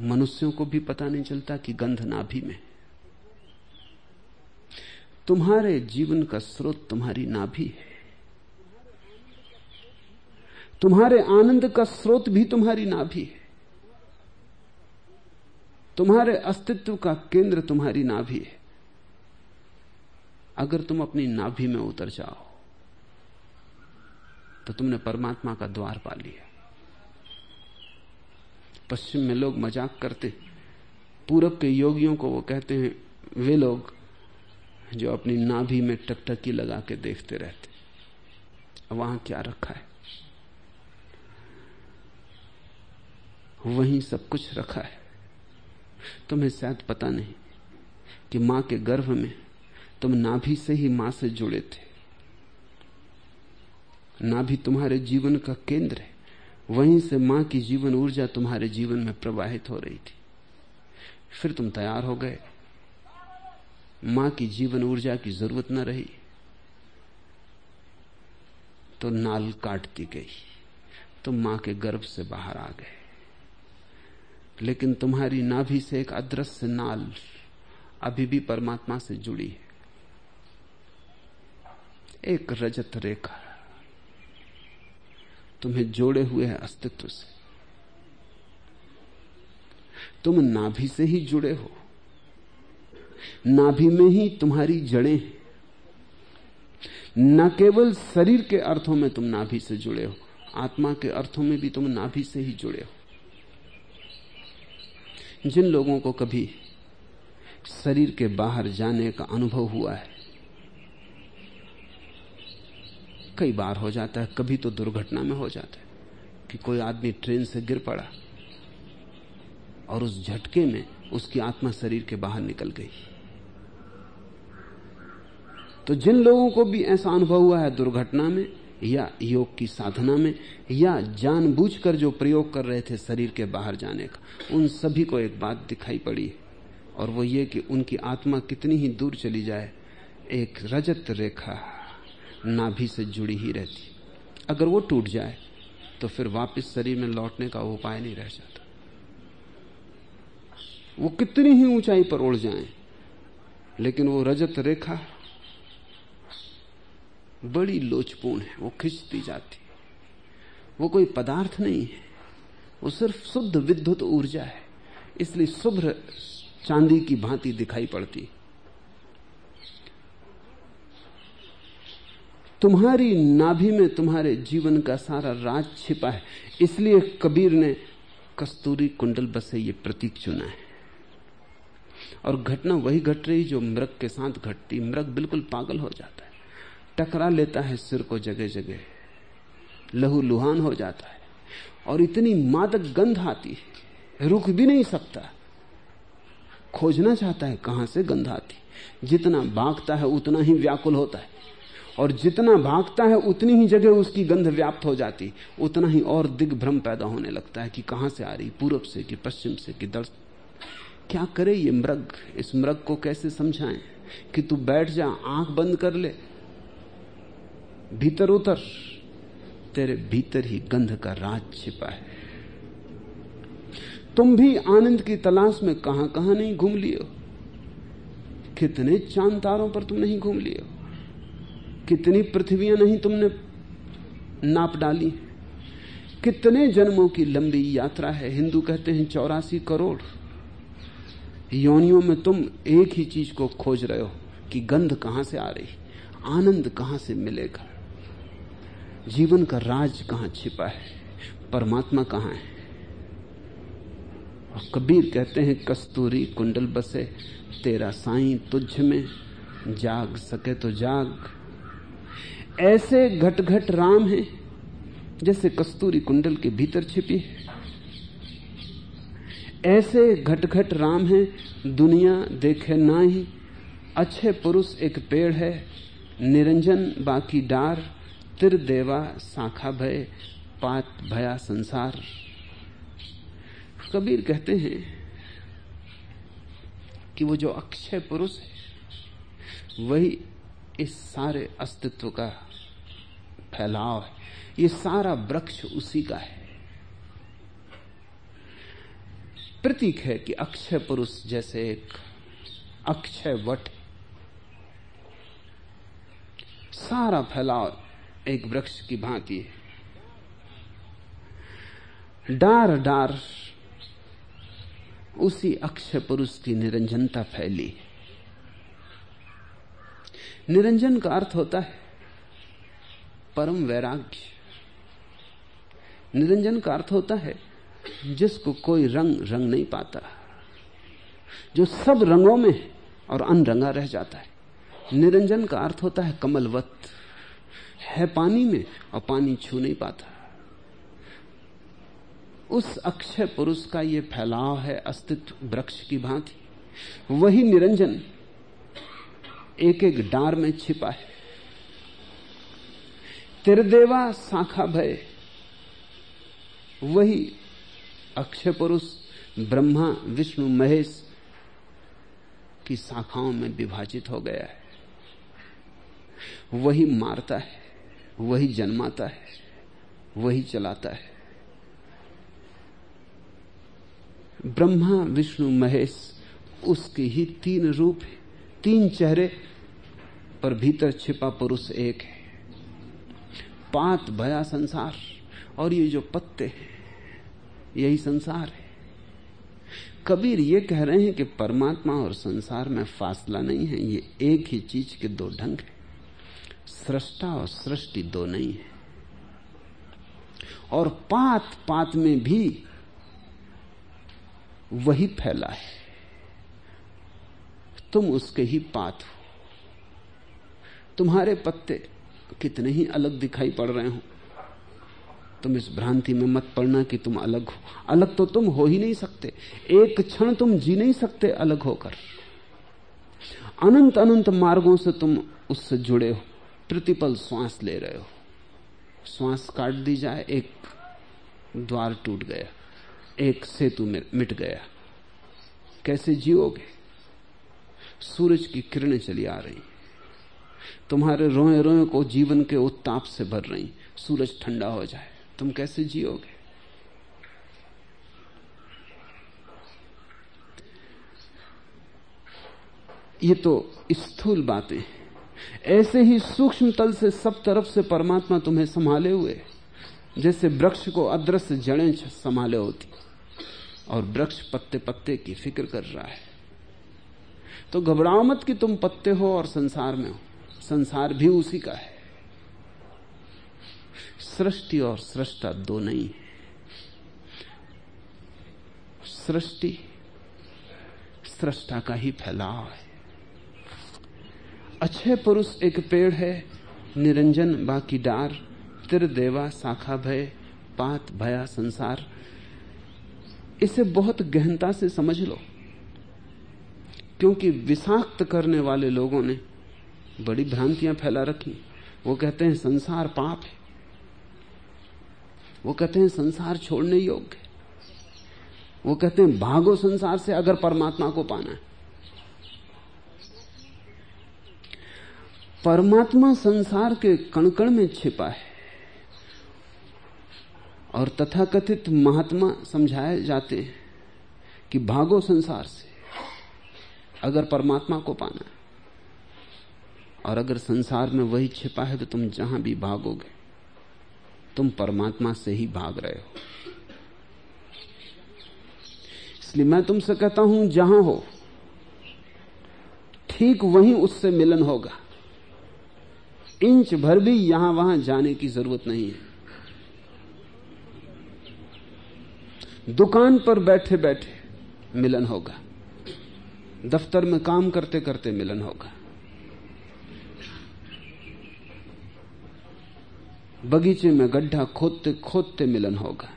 मनुष्यों को भी पता नहीं चलता कि गंध नाभि में तुम्हारे जीवन का स्रोत तुम्हारी नाभि है। तुम्हारे आनंद का स्रोत भी तुम्हारी नाभि है। तुम्हारे अस्तित्व का केंद्र तुम्हारी नाभि है। अगर तुम अपनी नाभि में उतर जाओ तो तुमने परमात्मा का द्वार पा लिया। पश्चिम में लोग मज़ाक करते, पूरब के योगियों को वो कहते हैं, वे लोग जो अपनी नाभि में टकटकी लगा के देखते रहते वहाँ क्या रखा है? वहीं सब कुछ रखा है। तुम्हें शायद पता नहीं कि माँ के गर्भ में तुम नाभि से ही माँ से जुड़े थे। नाभि तुम्हारे जीवन का केंद्र है। वहीं से माँ की जीवन ऊर्जा तुम्हारे जीवन में प्रवाहित हो रही थी। फिर तुम तैयार हो गए। माँ की जीवन ऊर्जा की ज़रूरत न रही। तो नाल काटती गई। तुम माँ के गर्भ से बाहर आ गए। लेकिन तुम्हारी नाभि से एक अदृश्य नाल अभी भी परमात्मा से जुड़ी है। एक रजत रेखा। तुम्हें जोड़े हुए है अस्तित्व से। तुम नाभि से ही जुड़े हो। नाभि में ही तुम्हारी जड़ें हैं। न केवल शरीर के अर्थों में तुम नाभि से जुड़े हो, आत्मा के अर्थों में भी तुम नाभि से ही जुड़े हो। जिन लोगों को कभी शरीर के बाहर जाने का अनुभव हुआ है कई बार हो जाता है, कभी तो दुर्घटना में हो जाता है कि कोई आदमी ट्रेन से गिर पड़ा और उस झटके में उसकी आत्मा शरीर के बाहर निकल गई। तो जिन लोगों को भी ऐसा अनुभव हुआ है दुर्घटना में, या योग की साधना में, या जानबूझकर जो प्रयोग कर रहे थे शरीर के बाहर जाने का, उन सभी को एक बात दिखाई पड़ी और वो ये कि उनकी आत्मा कितनी ही दूर चली जाए, एक रजत रेखा। नाभि से जुड़ी ही रहती। अगर वो टूट जाए तो फिर वापस शरीर में लौटने का उपाय नहीं रह जाता। वो कितनी ही ऊंचाई पर उड़ जाए, लेकिन वो रजत रेखा बड़ी लोचपूर्ण है, वो खिंचती जाती। वो कोई पदार्थ नहीं है, वो सिर्फ़ शुद्ध विद्युत ऊर्जा है, इसलिए शुभ्र चांदी की भांति दिखाई पड़ती। तुम्हारी नाभि में तुम्हारे जीवन का सारा राज छिपा है। इसलिए कबीर ने कस्तूरी कुंडल बसे ये प्रतीक चुना है। और घटना वही घट रही जो मृग के साथ घटती। मृग बिल्कुल पागल हो जाता है। टकरा लेता है सिर को जगह जगह लहू लुहान हो जाता है। और इतनी मादक गंध आती है। रुक भी नहीं सकता। खोजना चाहता है कहाँ से गंध आती। जितना भागता है उतना ही व्याकुल होता है। और जितना भागता है, उतनी ही जगह उसकी गंध व्याप्त हो जाती। उतना ही और दिग्भ्रम पैदा होने लगता है कि कहाँ से आ रही, पूरब से कि पश्चिम से कि दर्श। क्या करे ये मृग? इस मृग को कैसे समझाएँ? कि तू बैठ जा, आँख बंद कर ले। भीतर उतर। तेरे भीतर ही गंध का राज छिपा है। तुम भी आनंद की तलाश में कहाँ कहाँ नहीं घूम लियो? कितने चाँद तारों पर तुम नहीं घूम लियो? कितनी पृथ्वियाँ नहीं तुमने नाप डाली? कितने जन्मों की लंबी यात्रा है? हिंदू कहते हैं चौरासी करोड़। योनियों में तुम एक ही चीज़ को खोज रहे हो कि गंध कहाँ से आ रही? आनंद कहाँ से मिलेगा? जीवन का राज कहाँ छिपा है? परमात्मा कहाँ है? और कबीर कहते हैं, कस्तूरी कुंडल बसे, तेरा साई तुझ में जाग सके तो जाग। ऐसे घट घट राम है, जैसे कस्तूरी कुंडल के भीतर छिपी है। ऐसे घट घट राम है, दुनिया देखे ना ही, अच्छे पुरुष एक पेड़ है, निरंजन बाकी डार, तिर देवा शाखा भय, पात भया संसार। कबीर कहते हैं कि वो जो अक्षय पुरुष है, वही इस सारे अस्तित्व का फैलाव है। ये सारा वृक्ष उसी का है। प्रतीक है कि अक्षय पुरुष जैसे एक अक्षय वट सारा फैलाव एक वृक्ष की भांति है। डार डार उसी अक्षय पुरुष की निरंजनता फैली निरंजन का अर्थ होता है परम वैराग्य। निरंजन का अर्थ होता है जिसको कोई रंग रंग नहीं पाता, जो सब रंगों में और अनरंगा रह जाता है। निरंजन का अर्थ होता है कमलवत, है पानी में और पानी छू नहीं पाता। उस अक्षय पुरुष का यह फैलाव है, अस्तित्व वृक्ष की भांति। वही निरंजन एक एक डार में छिपा है। तिरदेवा शाखा भय। वही अक्षय पुरुष, ब्रह्मा, विष्णु, महेश की शाखाओं में विभाजित हो गया है। वही मारता है, वही जन्माता है, वही चलाता है। ब्रह्मा, विष्णु, महेश, उसके ही तीन रूप है। तीन चेहरे पर भीतर छिपा पुरुष एक है। पात भया संसार और ये जो पत्ते हैं, यही संसार है। कबीर ये कह रहे हैं कि परमात्मा और संसार में फासला नहीं है, ये एक ही चीज़ के दो ढंग है। सृष्टा और सृष्टि दो नहीं है। और पात पात में भी वही फैला है। तुम उसके ही पात हो। तुम्हारे पत्ते कितने ही अलग दिखाई पड़ रहे हो। तुम इस भ्रांति में मत पड़ना कि तुम अलग हो। अलग तो तुम हो ही नहीं सकते। एक क्षण तुम जी नहीं सकते अलग होकर। अनंत अनंत मार्गों से तुम उससे जुड़े हो। प्रतिपल श्वास ले रहे हो। श्वास काट दी जाए, एक द्वार टूट गया। एक सेतु मिट गया। कैसे जियोगे? सूरज की किरणें चली आ रही। तुम्हारे रोए रोए को जीवन के उत्ताप से भर रही। सूरज ठंडा हो जाए। तुम कैसे जियोगे? ये तो स्थूल बातें ऐसे ही सूक्ष्म तल से सब तरफ़ से परमात्मा तुम्हें संभाले हुए। जैसे वृक्ष को अदृश्य जड़ें संभाले होती। और वृक्ष पत्ते पत्ते की फ़िक्र कर रहा है। तो घबराओ मत कि तुम पत्ते हो और संसार में हो। संसार भी उसी का है। सृष्टि और सृष्टा दो नहीं है। सृष्टि, सृष्टा का ही फैलाव है। अच्छे पुरुष एक पेड़ है, निरंजन बाकी डार तिर देवा शाखा भय, पात भया संसार। इसे बहुत गहनता से समझ लो। क्योंकि विषाक्त करने वाले लोगों ने बड़ी भ्रांतियाँ फैला रखी। वो कहते हैं, संसार पाप है। वो कहते हैं, संसार छोड़ने योग्य है। वो कहते हैं, भागो संसार से अगर परमात्मा को पाना है। परमात्मा संसार के कणकण में छिपा है और तथाकथित महात्मा समझाए जाते हैं कि भागो संसार से। अगर परमात्मा को पाना है, और अगर संसार में वही छिपा है तो तुम जहाँ भी भागोगे, तुम परमात्मा से ही भाग रहे हो। इसलिए मैं तुमसे कहता हूँ, जहाँ हो, ठीक वहीं उससे मिलन होगा। इंच भर भी यहाँ वहाँ जाने की ज़रूरत नहीं है। दुकान पर बैठे बैठे मिलन होगा। दफ्तर में काम करते करते मिलन होगा। बगीचे में गड्ढा खोदते खोदते मिलन होगा।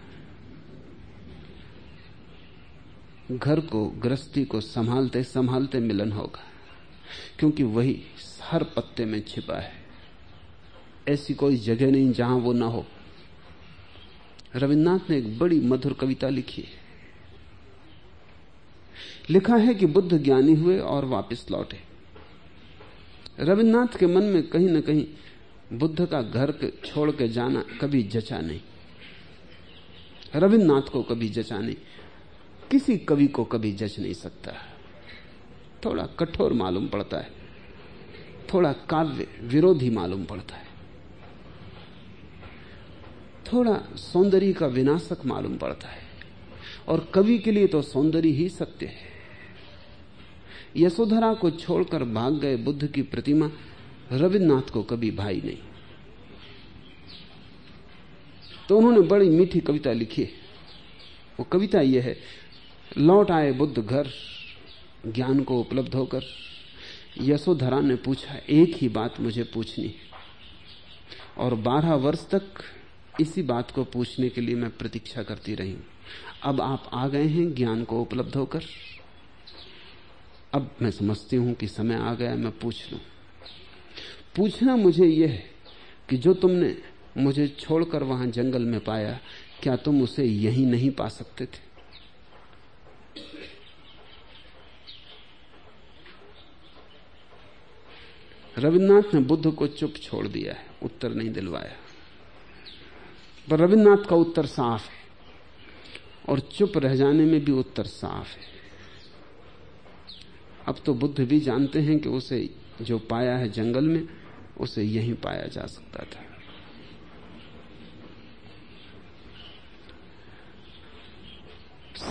घर को गृहस्थी को संभालते संभालते मिलन होगा, क्योंकि वही हर पत्ते में छिपा है। ऐसी कोई जगह नहीं जहाँ वो ना हो। रविन्द्रनाथ ने एक बड़ी मधुर कविता लिखी है। लिखा है कि बुद्ध ज्ञानी हुए और वापस लौटे। रविन्द्रनाथ के मन में कहीं ना कहीं बुद्ध का घर छोड़ के जाना कभी जचा नहीं। रविन्द्रनाथ को कभी जचा नहीं। किसी कवि को कभी जच नहीं सकता। थोड़ा कठोर मालूम पड़ता है। थोड़ा काव्य विरोधी मालूम पड़ता है। थोड़ा सौंदर्य का विनाशक मालूम पड़ता है। और कवि के लिए तो सौंदर्य ही सत्य है। यशोधरा को छोड़कर भाग गए बुद्ध की प्रतिमा रविन्द्रनाथ को कभी भाई नहीं। तो उन्होंने बड़ी मीठी कविता लिखी है। वो कविता यह है, लौट आए बुद्ध घर, ज्ञान को उपलब्ध होकर। यशोधरा ने पूछा, एक ही बात मुझे पूछनी और बारह वर्ष तक इसी बात को पूछने के लिए मैं प्रतीक्षा करती रही अब आप आ गए हैं ज्ञान को उपलब्ध होकर। अब मैं समझती हूँ कि समय आ गया मैं पूछ लू। पूछना मुझे यह है कि जो तुमने मुझे छोड़कर वहाँ जंगल में पाया, क्या तुम उसे यहीं नहीं पा सकते थे? रविन्द्रनाथ ने बुद्ध को चुप छोड़ दिया है, उत्तर नहीं दिलवाया। पर रविन्द्रनाथ का उत्तर साफ़ है, और चुप रह जाने में भी उत्तर साफ़ है। अब तो बुद्ध भी जानते हैं कि उसे जो पाया है जंगल में, उसे यहीं पाया जा सकता था।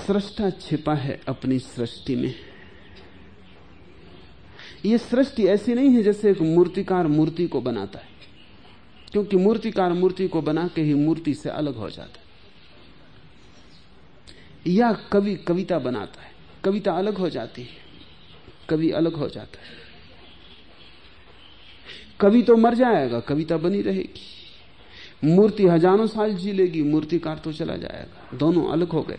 सृष्टा छिपा है अपनी सृष्टि में। यह सृष्टि ऐसी नहीं है जैसे एक मूर्तिकार मूर्ति को बनाता है, क्योंकि मूर्तिकार मूर्ति को बना के ही मूर्ति से अलग हो जाता है। या कवि कविता बनाता है, कविता अलग हो जाती है। कवि अलग हो जाता है। कवि तो मर जाएगा कविता बनी रहेगी। मूर्ति हज़ारों साल जी लेगी मूर्तिकार तो चला जाएगा। दोनों अलग हो गए।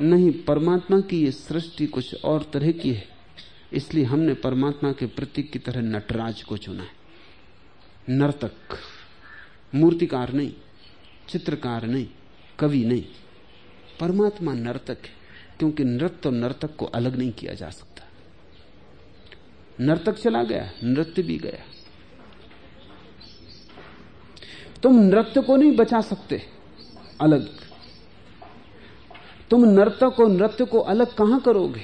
नहीं, परमात्मा की ये सृष्टि कुछ और तरह की है। इसलिए हमने परमात्मा के प्रतीक की तरह नटराज को चुना है। नर्तक, मूर्तिकार नहीं, चित्रकार नहीं, कवि नहीं। परमात्मा नर्तक है। क्योंकि नृत्य और नर्तक को अलग नहीं किया जा सकता। नर्तक चला गया, नृत्य भी गया। तुम नृत्य को नहीं बचा सकते, अलग। तुम नर्तक और नृत्य को अलग कहाँ करोगे?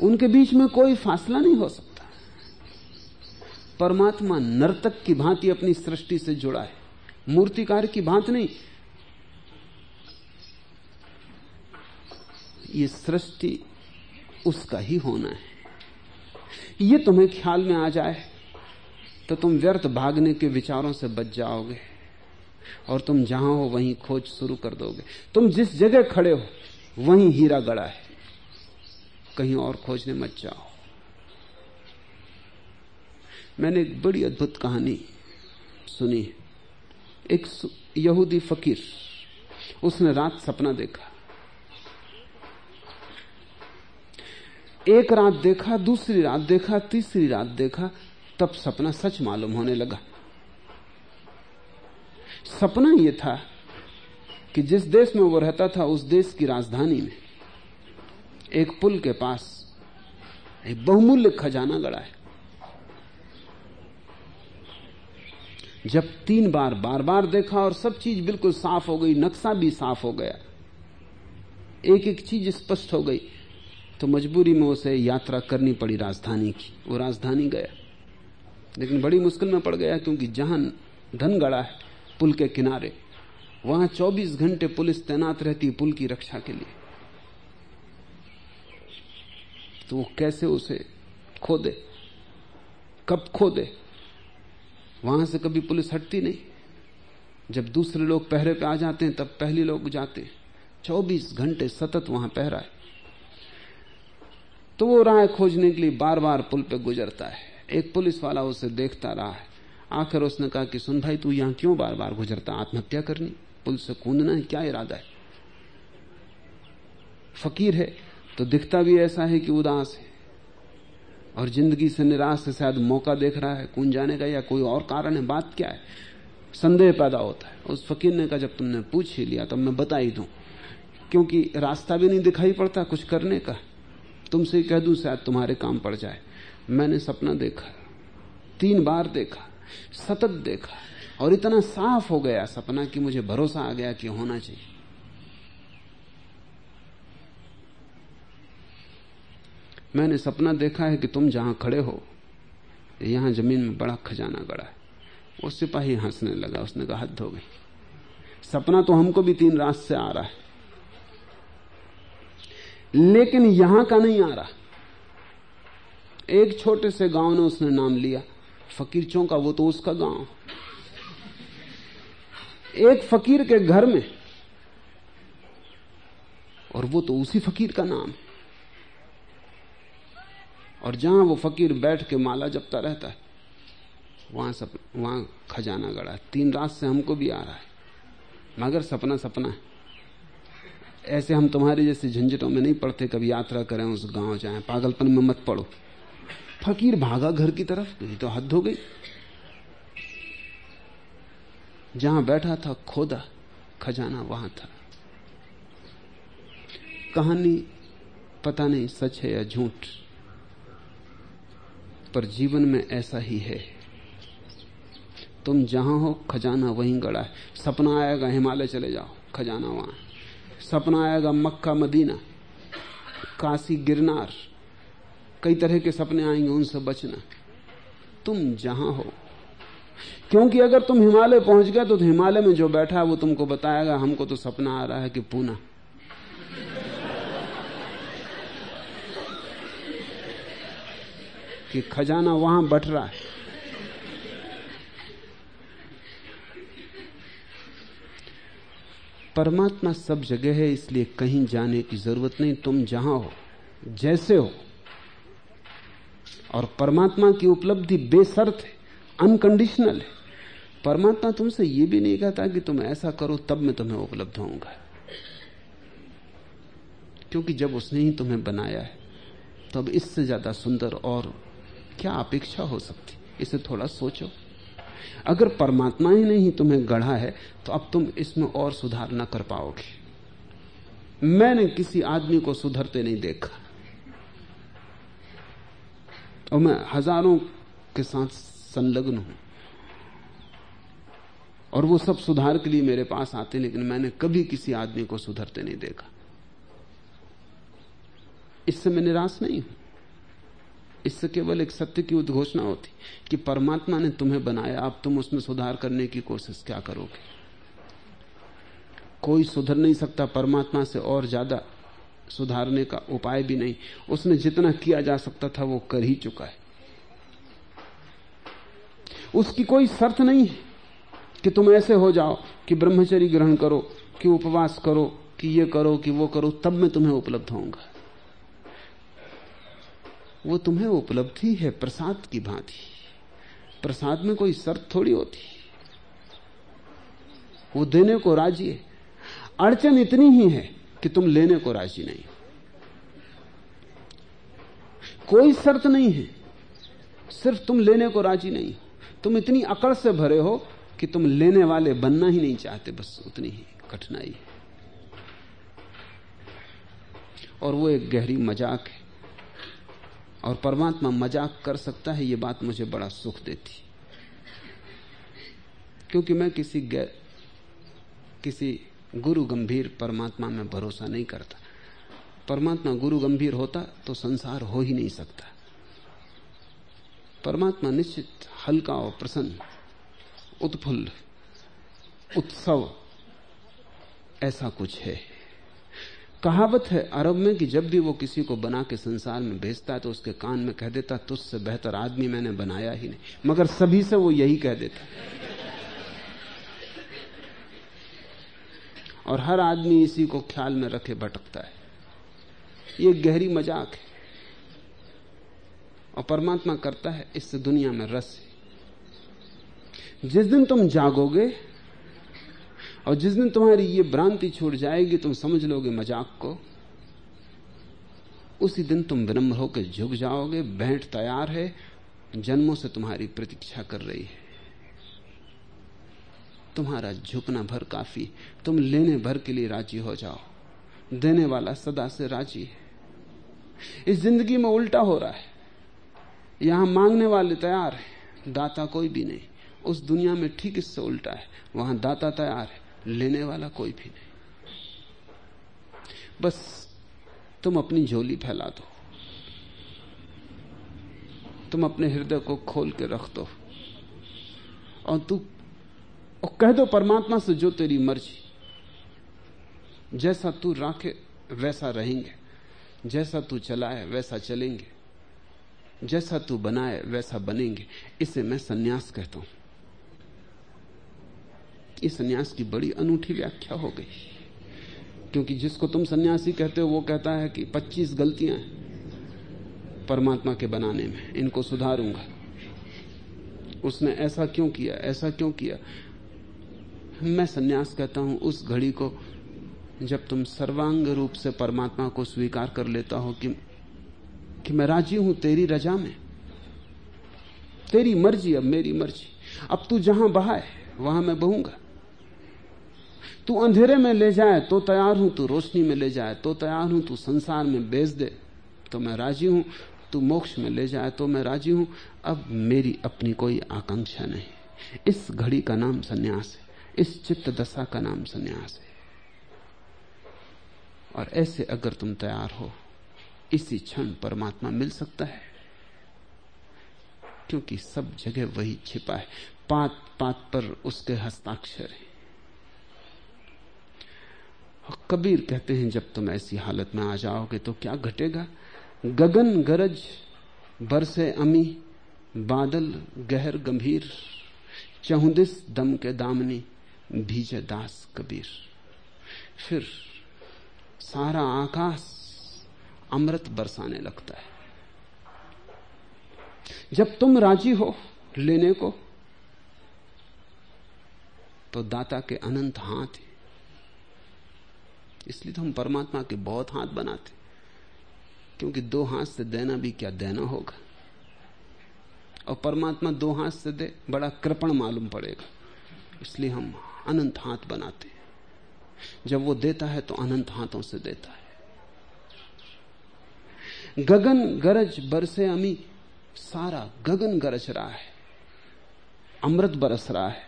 उनके बीच में कोई फासला नहीं हो सकता। परमात्मा नर्तक की भांति अपनी सृष्टि से जुड़ा है। मूर्तिकार की भांति नहीं ये सृष्टि उसका ही होना है। ये तुम्हें ख्याल में आ जाए तो तुम व्यर्थ भागने के विचारों से बच जाओगे और तुम जहाँ हो वहीं खोज शुरू कर दोगे। तुम जिस जगह खड़े हो, वहीं हीरा गड़ा है। कहीं और खोजने मत जाओ। मैंने एक बड़ी अद्भुत कहानी सुनी एक यहूदी फकीर, उसने रात सपना देखा। एक रात देखा, दूसरी रात देखा, तीसरी रात देखा, तब सपना सच मालूम होने लगा। सपना यह था कि जिस देश में वो रहता था, उस देश की राजधानी में एक पुल के पास एक बहुमूल्य खजाना गड़ा है। जब तीन बार बार बार देखा और सब चीज़ बिल्कुल साफ़ हो गई, नक्शा भी साफ़ हो गया। एक एक चीज़ स्पष्ट हो गई। तो मजबूरी में उसे यात्रा करनी पड़ी राजधानी की। वो राजधानी गया। लेकिन बड़ी मुश्किल में पड़ गया क्योंकि जहाँ धन गड़ा है, पुल के किनारे। वहाँ 24 घंटे पुलिस तैनात रहती पुल की रक्षा के लिए। तो वो कैसे उसे खो दे कब खो दे वहाँ से कभी पुलिस हटती नहीं। जब दूसरे लोग पहरे पे आ जाते हैं, तब पहले लोग जाते हैं। चौबीस घंटे सतत वहाँ पहरा है। तो वो राह खोजने के लिए बार बार पुल पे गुजरता है। एक पुलिस वाला उसे देखता रहा है। आखिर उसने कहा कि, सुन भाई, तू यहाँ क्यों बार बार गुजरता? आत्महत्या करनी? पुल से कूदना है? क्या इरादा है? फकीर है तो दिखता भी ऐसा है कि उदास है। और ज़िंदगी से निराश से शायद मौका देख रहा है कून जाने का या कोई और कारण है, बात क्या है? संदेह पैदा होता है। उस फकीर ने कहा, जब तुमने पूछ ही लिया, तब मैं बता ही दू। क्योंकि रास्ता भी नहीं दिखाई पड़ता कुछ करने का। तुमसे कह दूँ, शायद तुम्हारे काम पड़ जाए। मैंने सपना देखा, तीन बार देखा, सतत देखा, और इतना साफ़ हो गया सपना कि मुझे भरोसा आ गया कि होना चाहिए। मैंने सपना देखा है कि तुम जहाँ खड़े हो, यहाँ ज़मीन में बड़ा खजाना गड़ा है। वो सिपाही हंसने लगा, उसने कहा, हद हो गई। सपना तो हमको भी तीन रात से आ रहा है। लेकिन यहाँ का नहीं आ रहा। एक छोटे से गाँव ने उसने नाम लिया। फकीर चौका वो तो उसका गाँव। एक फकीर के घर में, और वो तो उसी फकीर का नाम है। और जहाँ वो फकीर बैठ के माला जपता रहता है, वहाँ सब, वहाँ खजाना गड़ा तीन रात से हमको भी आ रहा है, मगर सपना सपना है। ऐसे हम तुम्हारे जैसे झंझटों में नहीं पड़ते, कभी यात्रा करें उस गाँव जाए। पागलपन में मत पड़ो। फकीर भागा घर की तरफ़ तो हद हो गई। जहाँ बैठा था, खोदा, खजाना वहाँ था। कहानी पता नहीं सच है या झूठ, पर जीवन में ऐसा ही है। तुम जहाँ हो, खजाना वहीं गड़ा है। सपना आएगा, हिमालय चले जाओ, खजाना वहाँ। सपना आएगा मक्का, मदीना, काशी, गिरनार। कई तरह के सपने आएँगे उनसे बचना। तुम जहाँ हो। क्योंकि अगर तुम हिमालय पहुँच गए तो हिमालय में जो बैठा है, वो तुमको बताएगा, हमको तो सपना आ रहा है कि पूना। कि खजाना वहाँ बट रहा है। परमात्मा सब जगह है, इसलिए कहीं जाने की ज़रूरत नहीं। तुम जहाँ हो, जैसे हो। और परमात्मा की उपलब्धि बेसर्त है अनकंडीशनल है। परमात्मा तुमसे यह भी नहीं कहता कि तुम ऐसा करो, तब मैं तुम्हें उपलब्ध होऊँगा। क्योंकि जब उसने ही तुम्हें बनाया है, तब इससे ज़्यादा सुंदर और क्या अपेक्षा हो सकती? इसे थोड़ा सोचो। अगर परमात्मा ही नहीं तुम्हें गढ़ा है तो अब तुम इसमें और सुधार न कर पाओगे। मैंने किसी आदमी को सुधरते नहीं देखा। और मैं हज़ारों के साथ संलग्न हूँ। और वो सब सुधार के लिए मेरे पास आते, लेकिन मैंने कभी किसी आदमी को सुधरते नहीं देखा। इससे मैं निराश नहीं हूँ। इससे केवल एक सत्य की उद्घोषणा होती कि परमात्मा ने तुम्हें बनाया। अब तुम उसमें सुधार करने की कोशिश क्या करोगे? कोई सुधर नहीं सकता परमात्मा से और ज़्यादा सुधारने का उपाय भी नहीं। उसने जितना किया जा सकता था वो कर ही चुका है। उसकी कोई शर्त नहीं है कि तुम ऐसे हो जाओ कि ब्रह्मचरी ग्रहण करो, कि उपवास करो, कि ये करो, कि वो करो, तब मैं तुम्हें उपलब्ध होऊँगा। वो तुम्हें उपलब्धि है प्रसाद की भांति। प्रसाद में कोई शर्त थोड़ी होती। वो देने को राज़ी है। अड़चन इतनी ही है कि तुम लेने को राज़ी नहीं कोई शर्त नहीं है। सिर्फ़ तुम लेने को राज़ी नहीं तुम इतनी अकड़ से भरे हो कि तुम लेने वाले बनना ही नहीं चाहते। बस उतनी ही कठिनाई है। और वो एक गहरी मज़ाक है। और परमात्मा मज़ाक कर सकता है, ये बात मुझे बड़ा सुख देती। क्योंकि मैं किसी किसी गुरु गंभीर परमात्मा में भरोसा नहीं करता। परमात्मा गुरु गंभीर होता तो संसार हो ही नहीं सकता। परमात्मा निश्चित हल्का और प्रसन्न, उत्फुल्ल, उत्सव, ऐसा कुछ है। कहावत है अरब में कि जब भी वो किसी को बना के संसार में भेजता है तो उसके कान में कह देता, तुझसे बेहतर आदमी मैंने बनाया ही नहीं। मगर सभी से वो यही कह देता। और हर आदमी इसी को ख्याल में रखे भटकता है। ये गहरी मज़ाक है। और परमात्मा करता है, इससे दुनिया में रस जिस दिन तुम जागोगे और जिस दिन तुम्हारी ये भ्रांति छूट जाएगी, तुम समझ लोगे मज़ाक को। उसी दिन तुम विनम्र होकर झुक जाओगे भेंट तैयार है, जन्मों से तुम्हारी प्रतीक्षा कर रही है। तुम्हारा झुकना भर काफ़ी, तुम लेने भर के लिए राज़ी हो जाओ। देने वाला सदा से राज़ी है। इस ज़िंदगी में उल्टा हो रहा है। यहाँ मांगने वाले तैयार है, दाता कोई भी नहीं। उस दुनिया में ठीक इससे उल्टा है। वहाँ दाता तैयार है। लेने वाला कोई भी नहीं। बस तुम अपनी झोली फैला दो। तुम अपने हृदय को खोल के रख दो। और तू, और कह दो, परमात्मा से जो तेरी मर्ज़ी। जैसा तू राखे, वैसा रहेंगे। जैसा तू चलाए, वैसा चलेंगे। जैसा तू बनाए, वैसा बनेंगे। इसे मैं सन्यास कहता हूँ। इस सन्यास की बड़ी अनूठी व्याख्या हो गई। क्योंकि जिसको तुम सन्यासी कहते हो, वो कहता है कि 25 गलतियाँ हैं परमात्मा के बनाने में, इनको सुधारूँगा। उसने ऐसा क्यों किया, ऐसा क्यों किया? मैं सन्यास कहता हूँ, उस घड़ी को जब तुम सर्वांग रूप से परमात्मा को स्वीकार कर लेता हो कि कि मैं राज़ी हूँ तेरी रजा में। तेरी मर्ज़ी, अब मेरी मर्ज़ी। अब तू जहाँ बहा है, वहाँ मैं बहूँगा। तू अंधेरे में ले जाए तो तैयार हूँ, तू रोशनी में ले जाए तो तैयार हूँ, तू संसार में बेच दे तो मैं राज़ी हूँ, तू मोक्ष में ले जाए तो मैं राज़ी हूँ। अब मेरी अपनी कोई आकांक्षा नहीं। इस घड़ी का नाम सन्यास है, इस चित्त दशा का नाम सन्यास है। और ऐसे अगर तुम तैयार हो, इसी क्षण परमात्मा मिल सकता है। क्योंकि सब जगह वही छिपा है। पात पात पर उसके हस्ताक्षर है। कबीर कहते हैं, जब तुम ऐसी हालत में आ जाओगे तो क्या घटेगा? गगन, गरज, बरसे अमी, बादल, गहर, गंभीर, चहुदिस, दम के दामनी, भीजे दास, कबीर। फिर सारा आकाश अमृत बरसाने लगता है। जब तुम राज़ी हो लेने को तो दाता के अनंत हाथ है। इसलिए तो हम परमात्मा के बहुत हाथ बनाते क्योंकि दो हाथ से देना भी क्या देना होगा? और परमात्मा दो हाथ से दे, बड़ा कृपण मालूम पड़ेगा। इसलिए हम अनंत हाथ बनाते जब वो देता है तो अनंत हाथों से देता है। गगन गरज बरसे अमी, सारा गगन गरज रहा है। अमृत बरस रहा है।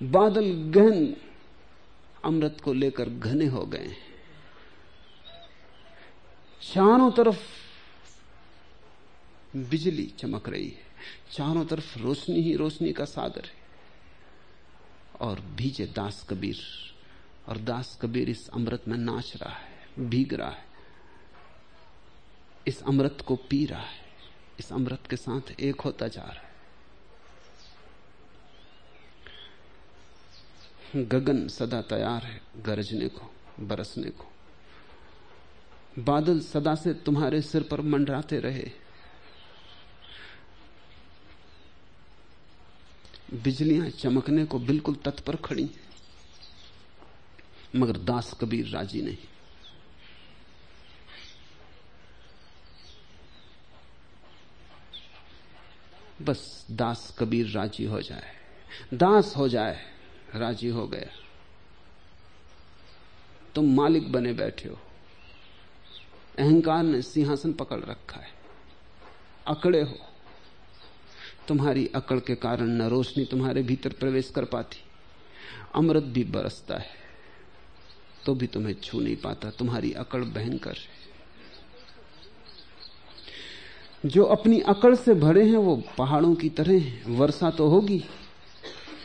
बादल गहन अमृत को लेकर घने हो गए हैं। चारों तरफ़ बिजली चमक रही है। चारों तरफ़ रोशनी ही रोशनी का सागर है। और भीजे दास कबीर, और दास कबीर इस अमृत में नाच रहा है, भीग रहा है। इस अमृत को पी रहा है। इस अमृत के साथ एक होता जा रहा है। गगन सदा तैयार है गरजने को, बरसने को। बादल सदा से तुम्हारे सिर पर मंडराते रहे। बिजलियाँ चमकने को बिल्कुल तत्पर खड़ी मगर दास कबीर राज़ी नहीं। बस दास कबीर राज़ी हो जाए, दास हो जाए। राज़ी हो गया तुम मालिक बने बैठे हो। अहंकार ने सिंहासन पकड़ रखा है। अकड़े हो। तुम्हारी अकड़ के कारण न रोशनी तुम्हारे भीतर प्रवेश कर पाती। अमृत भी बरसता है तो भी तुम्हें छू नहीं पाता। तुम्हारी अकड़ भयंकर है। जो अपनी अकड़ से भरे हैं, वो पहाड़ों की तरह हैं। वर्षा तो होगी।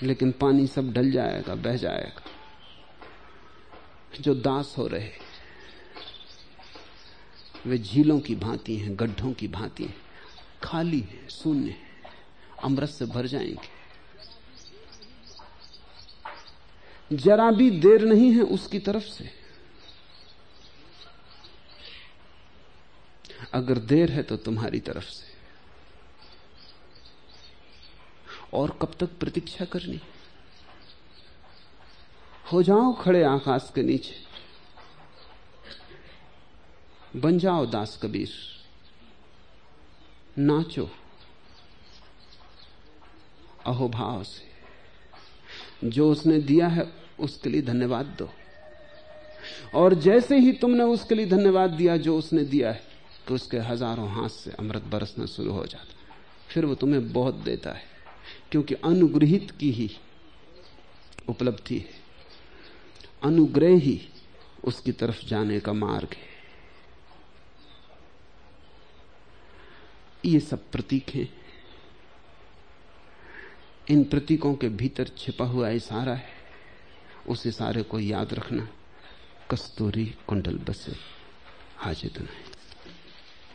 लेकिन पानी सब ढल जाएगा, बह जाएगा। जो दास हो रहे, वे झीलों की भांति हैं, गड्ढों की भांति हैं। खाली है, शून्य है। अमृत से भर जाएँगे। जरा भी देर नहीं है उसकी तरफ़ से। अगर देर है तो तुम्हारी तरफ़ से। और कब तक प्रतीक्षा करनी? हो जाओ खड़े आकाश के नीचे। बन जाओ दास कबीर। नाचो। अहोभाव से। जो उसने दिया है, उसके लिए धन्यवाद दो। और जैसे ही तुमने उसके लिए धन्यवाद दिया, जो उसने दिया है तो उसके हज़ारों हाथ से अमृत बरसना शुरू हो जाता फिर वो तुम्हें बहुत देता है। क्योंकि अनुग्रहित की ही उपलब्धि है। अनुग्रह ही उसकी तरफ़ जाने का मार्ग है। ये सब प्रतीक हैं। इन प्रतीकों के भीतर छिपा हुआ इशारा है। उस इशारे को याद रखना कस्तूरी कुंडल बसे हाजिर नहीं